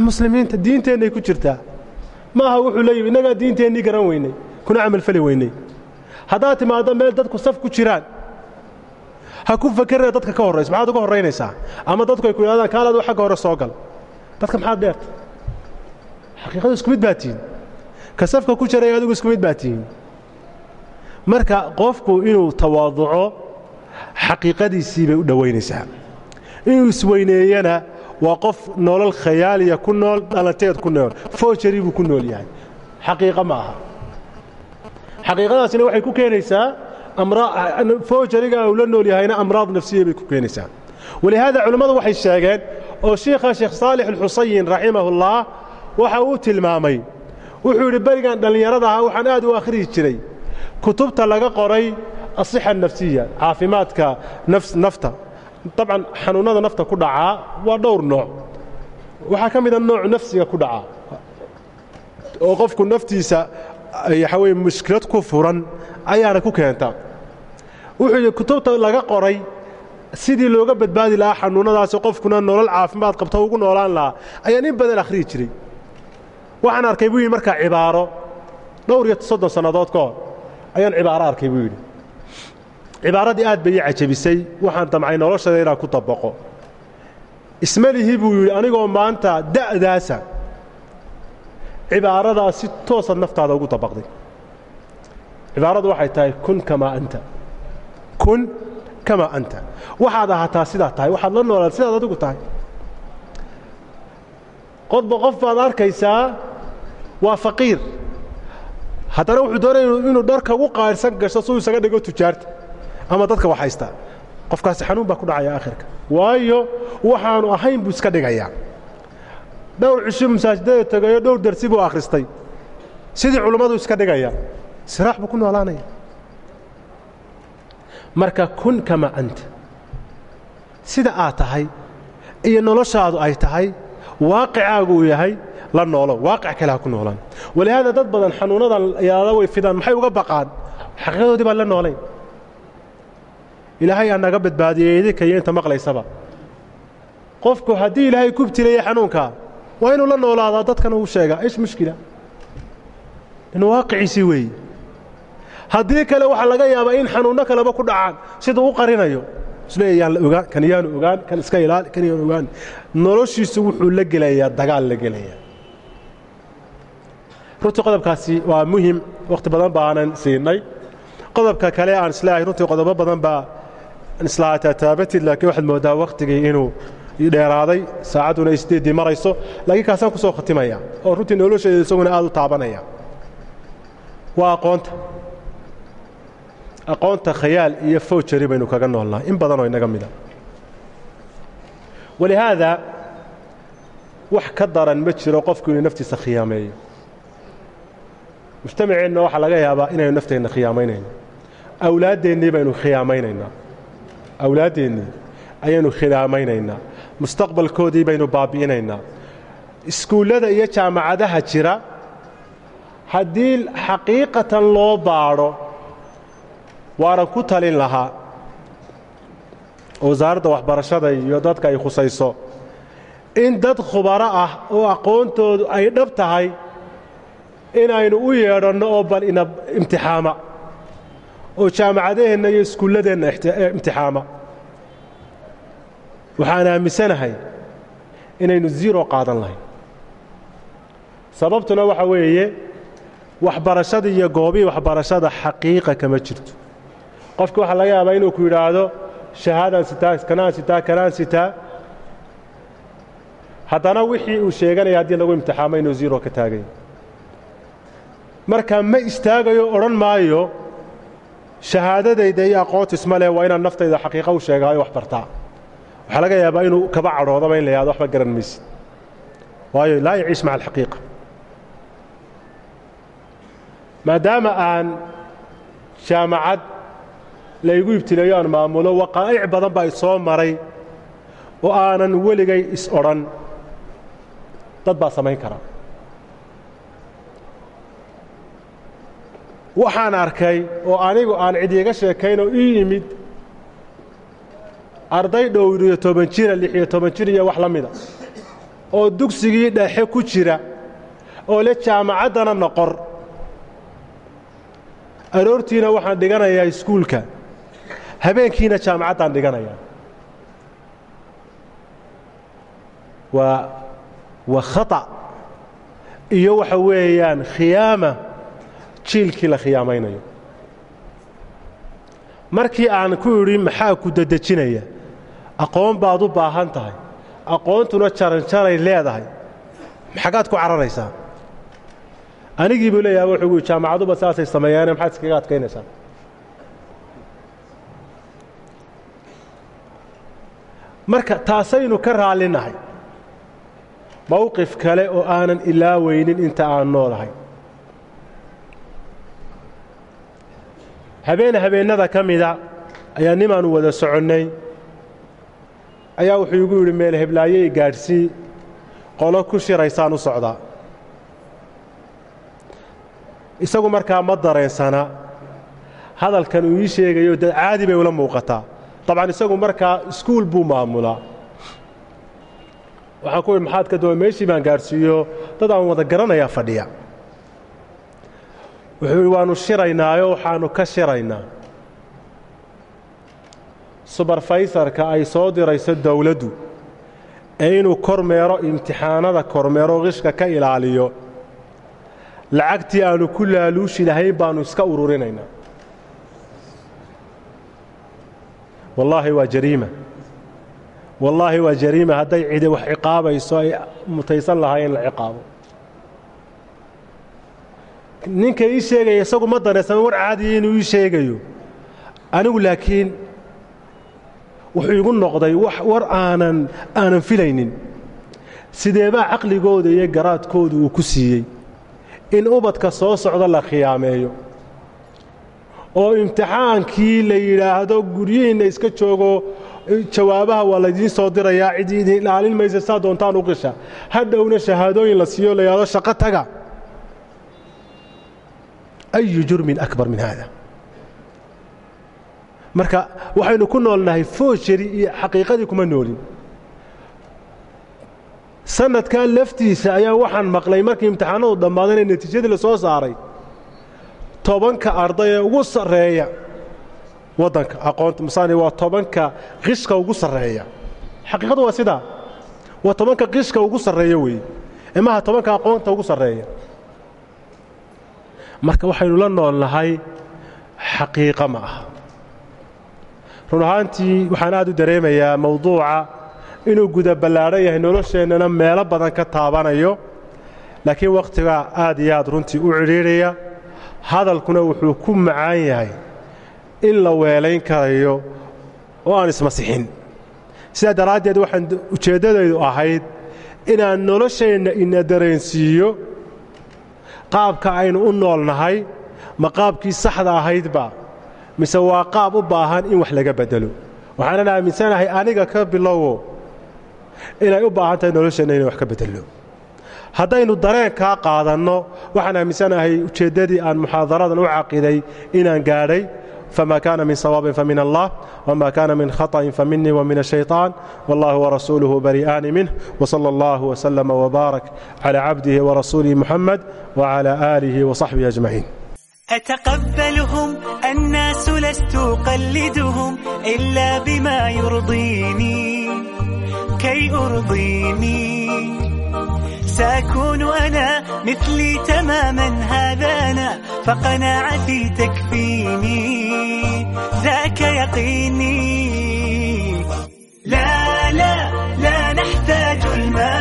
Muslimiinta diinteennay ku jirtaa. Ma aha wuxuu leeyihi innagaa diinteennii garan weynay kuna camalfali weynay haddaad timaaddo meel dadku saf ku jiraan. Ha ku fakerina dadka ka horrayso maxaad uga horraynaysaa ama dadku ay ku yidhahdaan kaalaadu xagga hore soo gal. Dadka maxaad dheerta xaqiiqadu isku mid baa tihiin. Ka safka ku jiray adigu isku mid baa tihiin. Marka qofku inuu tawaaduco xaqiiqadiisii bay u dhowaynaysaa inuu isweyneeyana waa qof nolol khayaaliya ku nool dhalanteed ku nool foojari buu ku nool yahay. Xaqiiqo ma aha xaqiiqadaasina waxay ku keenaysaa foojariga uu la nool yahayna amraad nafsiya bay ku keenaysaa. Walihaada culimmadu waxay sheegeen oo shiikha sheekh saalix alxusayin raximahullah waxa uu tilmaamay. Wuxuu yidhi berigan dhallinyarada ahaa waxaan aad u akhrihi jiray. Kutubta laga qoray asixa nafsiya caafimaadka nafta. Dabcan xanuunnada nafta ku dhacaa waa dhowr nooc. Waxaa ka mida nooc nafsiga ku dhacaa. Oo qofku naftiisa waxa weye mushkilad ku furan ayaana ku keenta. Wuxuu yidhi kutubta laga qoray sidii looga badbaadi lahaa xanuunnadaasi qofkuna nolol caafimaad qabto ugu noolaan lahaa ayaan in badan akhrihi jiray. Waxaan arkay buu yidhi markaa cibaaro dhowr iyo soddon sannadood ka hor ayaan cibaaro arkay buu yidhi. Cibaaradii aad bay ii cajabisay waxaan damcay noloshada inaan ku dabaqo. Ismalihi buu yidhi anigoo maanta da'daasa cibaaradaa si toosaad naftaada ugu dabaqday cibaaradu waxay tahay kun kamaa anta kun kamaa anta waxaad ahaataa sidaa tahay waxaad la noolaad sidaad adigu tahay qodba qof baad arkaysaa waa faqiir haddana wuxuu doonaya inuu dharka ugu qaadhsan gasho suu isaga dhigo tujaarta ama dadka wax haystaa qofkaasi xanuun baa ku dhacaya aakhirka waayo waxaanu ahayn buu iska dhigayaa dhowr cisho masaajidada tegayo dhowr darsi buu akhristay sidii culummadu iska dhigaya siraax buu ku noolaanaya. Marka kun kama anta sida aad tahay iyo noloshaadu ay tahay waaqicaagu uu yahay la noolo waaqic kale ha ku noolaan. Walihaada dad badan xanuunnadan yaada way fidaan maxay uga baqaan? Xaqiiqadoodii baan la noolayn ilaahay aa naga badbaadiyey idinka iyo inta maqlaysaba. Qofku haddii ilaahay ku ibtilayay xanuunkaa waa inuu la noolaadaa dadkana uu sheegaa ish mushkila. In waaqiciisii weeye haddii kale waxaa laga yaabaa in xanuunno kaleba ku dhacaan siduu u qarinayo. Isleeyaan la ogaan kan yaanu ogaan kan iska ilaali kan yaanu ogaan. Noloshiisu wuxuu la gelayaa dagaal la gelayaa. Runtii qodobkaasi waa muhiim wakhti badan baanan siinay. Qodobka kale aan is leeyahay runtii qodobo badan baa islaa taataabatid laakiin waxaad mooddaa wakhtigii inuu dheeraaday saacadduna ay sideeddii marayso laakiin kaasaan ku soo khatimaya oo runtii nolosheeda isaguna aad u taabanaya. Waa aqoonta. Aqoonta khayaal iyo fowjari baynu kaga noolnahay. In badanoo inaga mida. Walihaada wax ka daran ma jiro qofku inuu naftiisa khiyaameeyo. Mujtamaceenna waxaa laga yaabaa inaynu nafteenna khiyaamaynayno. Awlaaddeennii baynu khiyaamaynaynaa awlaaddeennii ayaynu khiyaamaynaynaa mustaqbalkoodii baynu baabi'inaynaa iskuullada iyo jaamacadaha jira haddii xaqiiqatan loo baadho waanan ku talin lahaa. Wasaaradda waxbarashada iyo dadka ay khusayso in dad khubaro ah oo aqoontoodu ay dhab tahay inaynu u yeedhanno oo bal ina imtixaama oo jaamacadaheenna iyo iskuulladeenna imtixaama waxaan aaminsanahay inaynu ziro qaadan lahayn. Sababtuna waxa weeye waxbarashada iyo goobii waxbarashada xaqiiqa kama jirto. Qofki waxaa laga yaabaa inuu ku yidhaahdo shahaadaan sitaa kanaan sitaa kanaan sitaa. Haddana wixii uu sheeganaya haddii lagu imtixaamo inuu ziro ka taagay. Marka ma istaagayo odhan maayo shahaadadayda iyo aqoontisma leh waa inaan naftayda xaqiiqa u sheegaayo wax bartaa waxaa laga yaabaa inuu kaba cadhoodaba in la waxba garan maysid. Waayo laa yaciish maca alxaqiiqa. Maadaama aan jaamacad laygu ibtileeyo aan maamulo waqaa'ic badan baa isoo maray oo aanan weligay is odhan. Dad baa samayn kara. Waxaan arkay oo anigu aan cid iiga sheekaynoo ii yimid arday dhowriyo toban jira lixiyo toban jir iyo wax la mida oo dugsigii dhexe ku jira oo le jaamacaddana noqor. Aroortiina waxaan dhiganayaa iskuulka. Habeenkiina jaamacaddaan dhiganayaa waa waa khata iyo waxa weeyaan khiyaama jiilkii la khiyaamaynayo markii aan ku idhi maxaa ku dedejinaya aqoon baad u baahan tahay. Aqoontuna jaranjaray leedahay. Maxagaad ku cararaysaa? Anigii buu leeyaha wuxuu ui jaamacaduba saasay sameeyaane maxaad iskaga adkaynaysaa? Marka taasaynu ka raallinahay mowqif kale oo aanan ilaaweynin inta aan noolahay. Habeen habeennada ka mida ayaa nimaanu wada soconnay ayaa wuxuu igu yidhi meel heblaaye i gaadhsii qolo ku shiraysaan u socdaa isagu markaa ma dareensana. Hadalkan uu ii sheegayo dad caadi bay ula muuqataa. Dabcan isagu markaa iskuul buu maamulaa waxaan ku idhi maxaad ka duwan meeshii baan gaadhsiiyo dad aan wada garanayaa fadhiya. Wuxuu yidhi waannu shiraynaayo waxaannu ka shiraynaa subarfaysarka ay soo dirayso dawladdu. Ee inuu kormeero imtixaanada kormeero qishka ka ilaaliyo. Lacagtii aannu ku laaluushi lahayn baannu iska ururinaynaa wallaahi waa jariima. Wallaahi waa jariima. Hadday cidi wax ciqaabayso ay mutaysan lahaayeen la ciqaabo. Ninka ii sheegaya isagu ma dareensama war caadiya inuu ii sheegayo. Anigu laakiin wuxuu igu noqday war aanan aanan filaynin. Sideebaa caqligooda iyo garaadkooda uu ku siiyey? In ubadka soo socda la khiyaameeyo. Oo imtixaankii la yidhaahdo guryihiinna iska joogo jawaabaha waa laydiin soo dirayaa cid idin ilaalin maysa saa doontaan u qisha. Hadhowna shahaadooyin la siiyo la yidhahdo shaqo taga. Ayu jurmin akbar min haada marka waxaynu ku noolnahay foojari iyo xaqiiqadii kuma noolin. Sanadkan laftiisa ayaa waxaan maqlay markii imtixaanadu dhammaadeen natiijadii la soo saaray. Tobanka arday ee ugu sarreeya waddanka aqoonta masaani waa tobanka qishka ugu sarreeya. Xaqiiqadu waa sidaa. Waa tobanka qishka ugu sarreeya weeye. Imaha tobanka aqoonta ugu sarreeya. Marka waxaynu la noolnahay xaqiiqa ma aha run ahaantii waxaan aad u dareemayaa mawduuca inuu guda ballaadhan yahay nolosheennana meelo badan ka taabanayo laakiin wakhtigaa aad iyo aad runtii u cidhiidhaya. Hadalkuna wuxuu ku macaan yahay in la weelayn karayo oo aan ismasixin sidaa daraaddeed waxaan ujeeddadaydu ahayd inaan nolosheenna ina dareensiiyo. Qaabka aynu u noolnahay ma qaabkii saxda ahaydba mise waa qaab u baahan in wax laga beddelo waxaanan aaminsanahay aniga ka bilowo inay u baahan tahay nolosheenna inay wax ka beddelno haddaynu dareenkaa qaadanno waxaan aaminsanahay ujeeddadii aan muxaadaradan u caqiday inaan gaadhay fma kana min sawaabin famin allah wma kana min khaطأin faminii wmin الشhayطaan wallah warasuuluhu bari'aani minh wslى اllah wslm wbaarak clى cabdihi warasuulihi muxamed wclى آlihi وصaxbihi أجmaciin أتقبلهم الناس لست أقلدهم إلا بما يرضيني كي أرضيني سأكون أنا مثلي تماما هذا أنا فقناعتي تكفيني ذاك يقيني لا لا لا نحتاج المال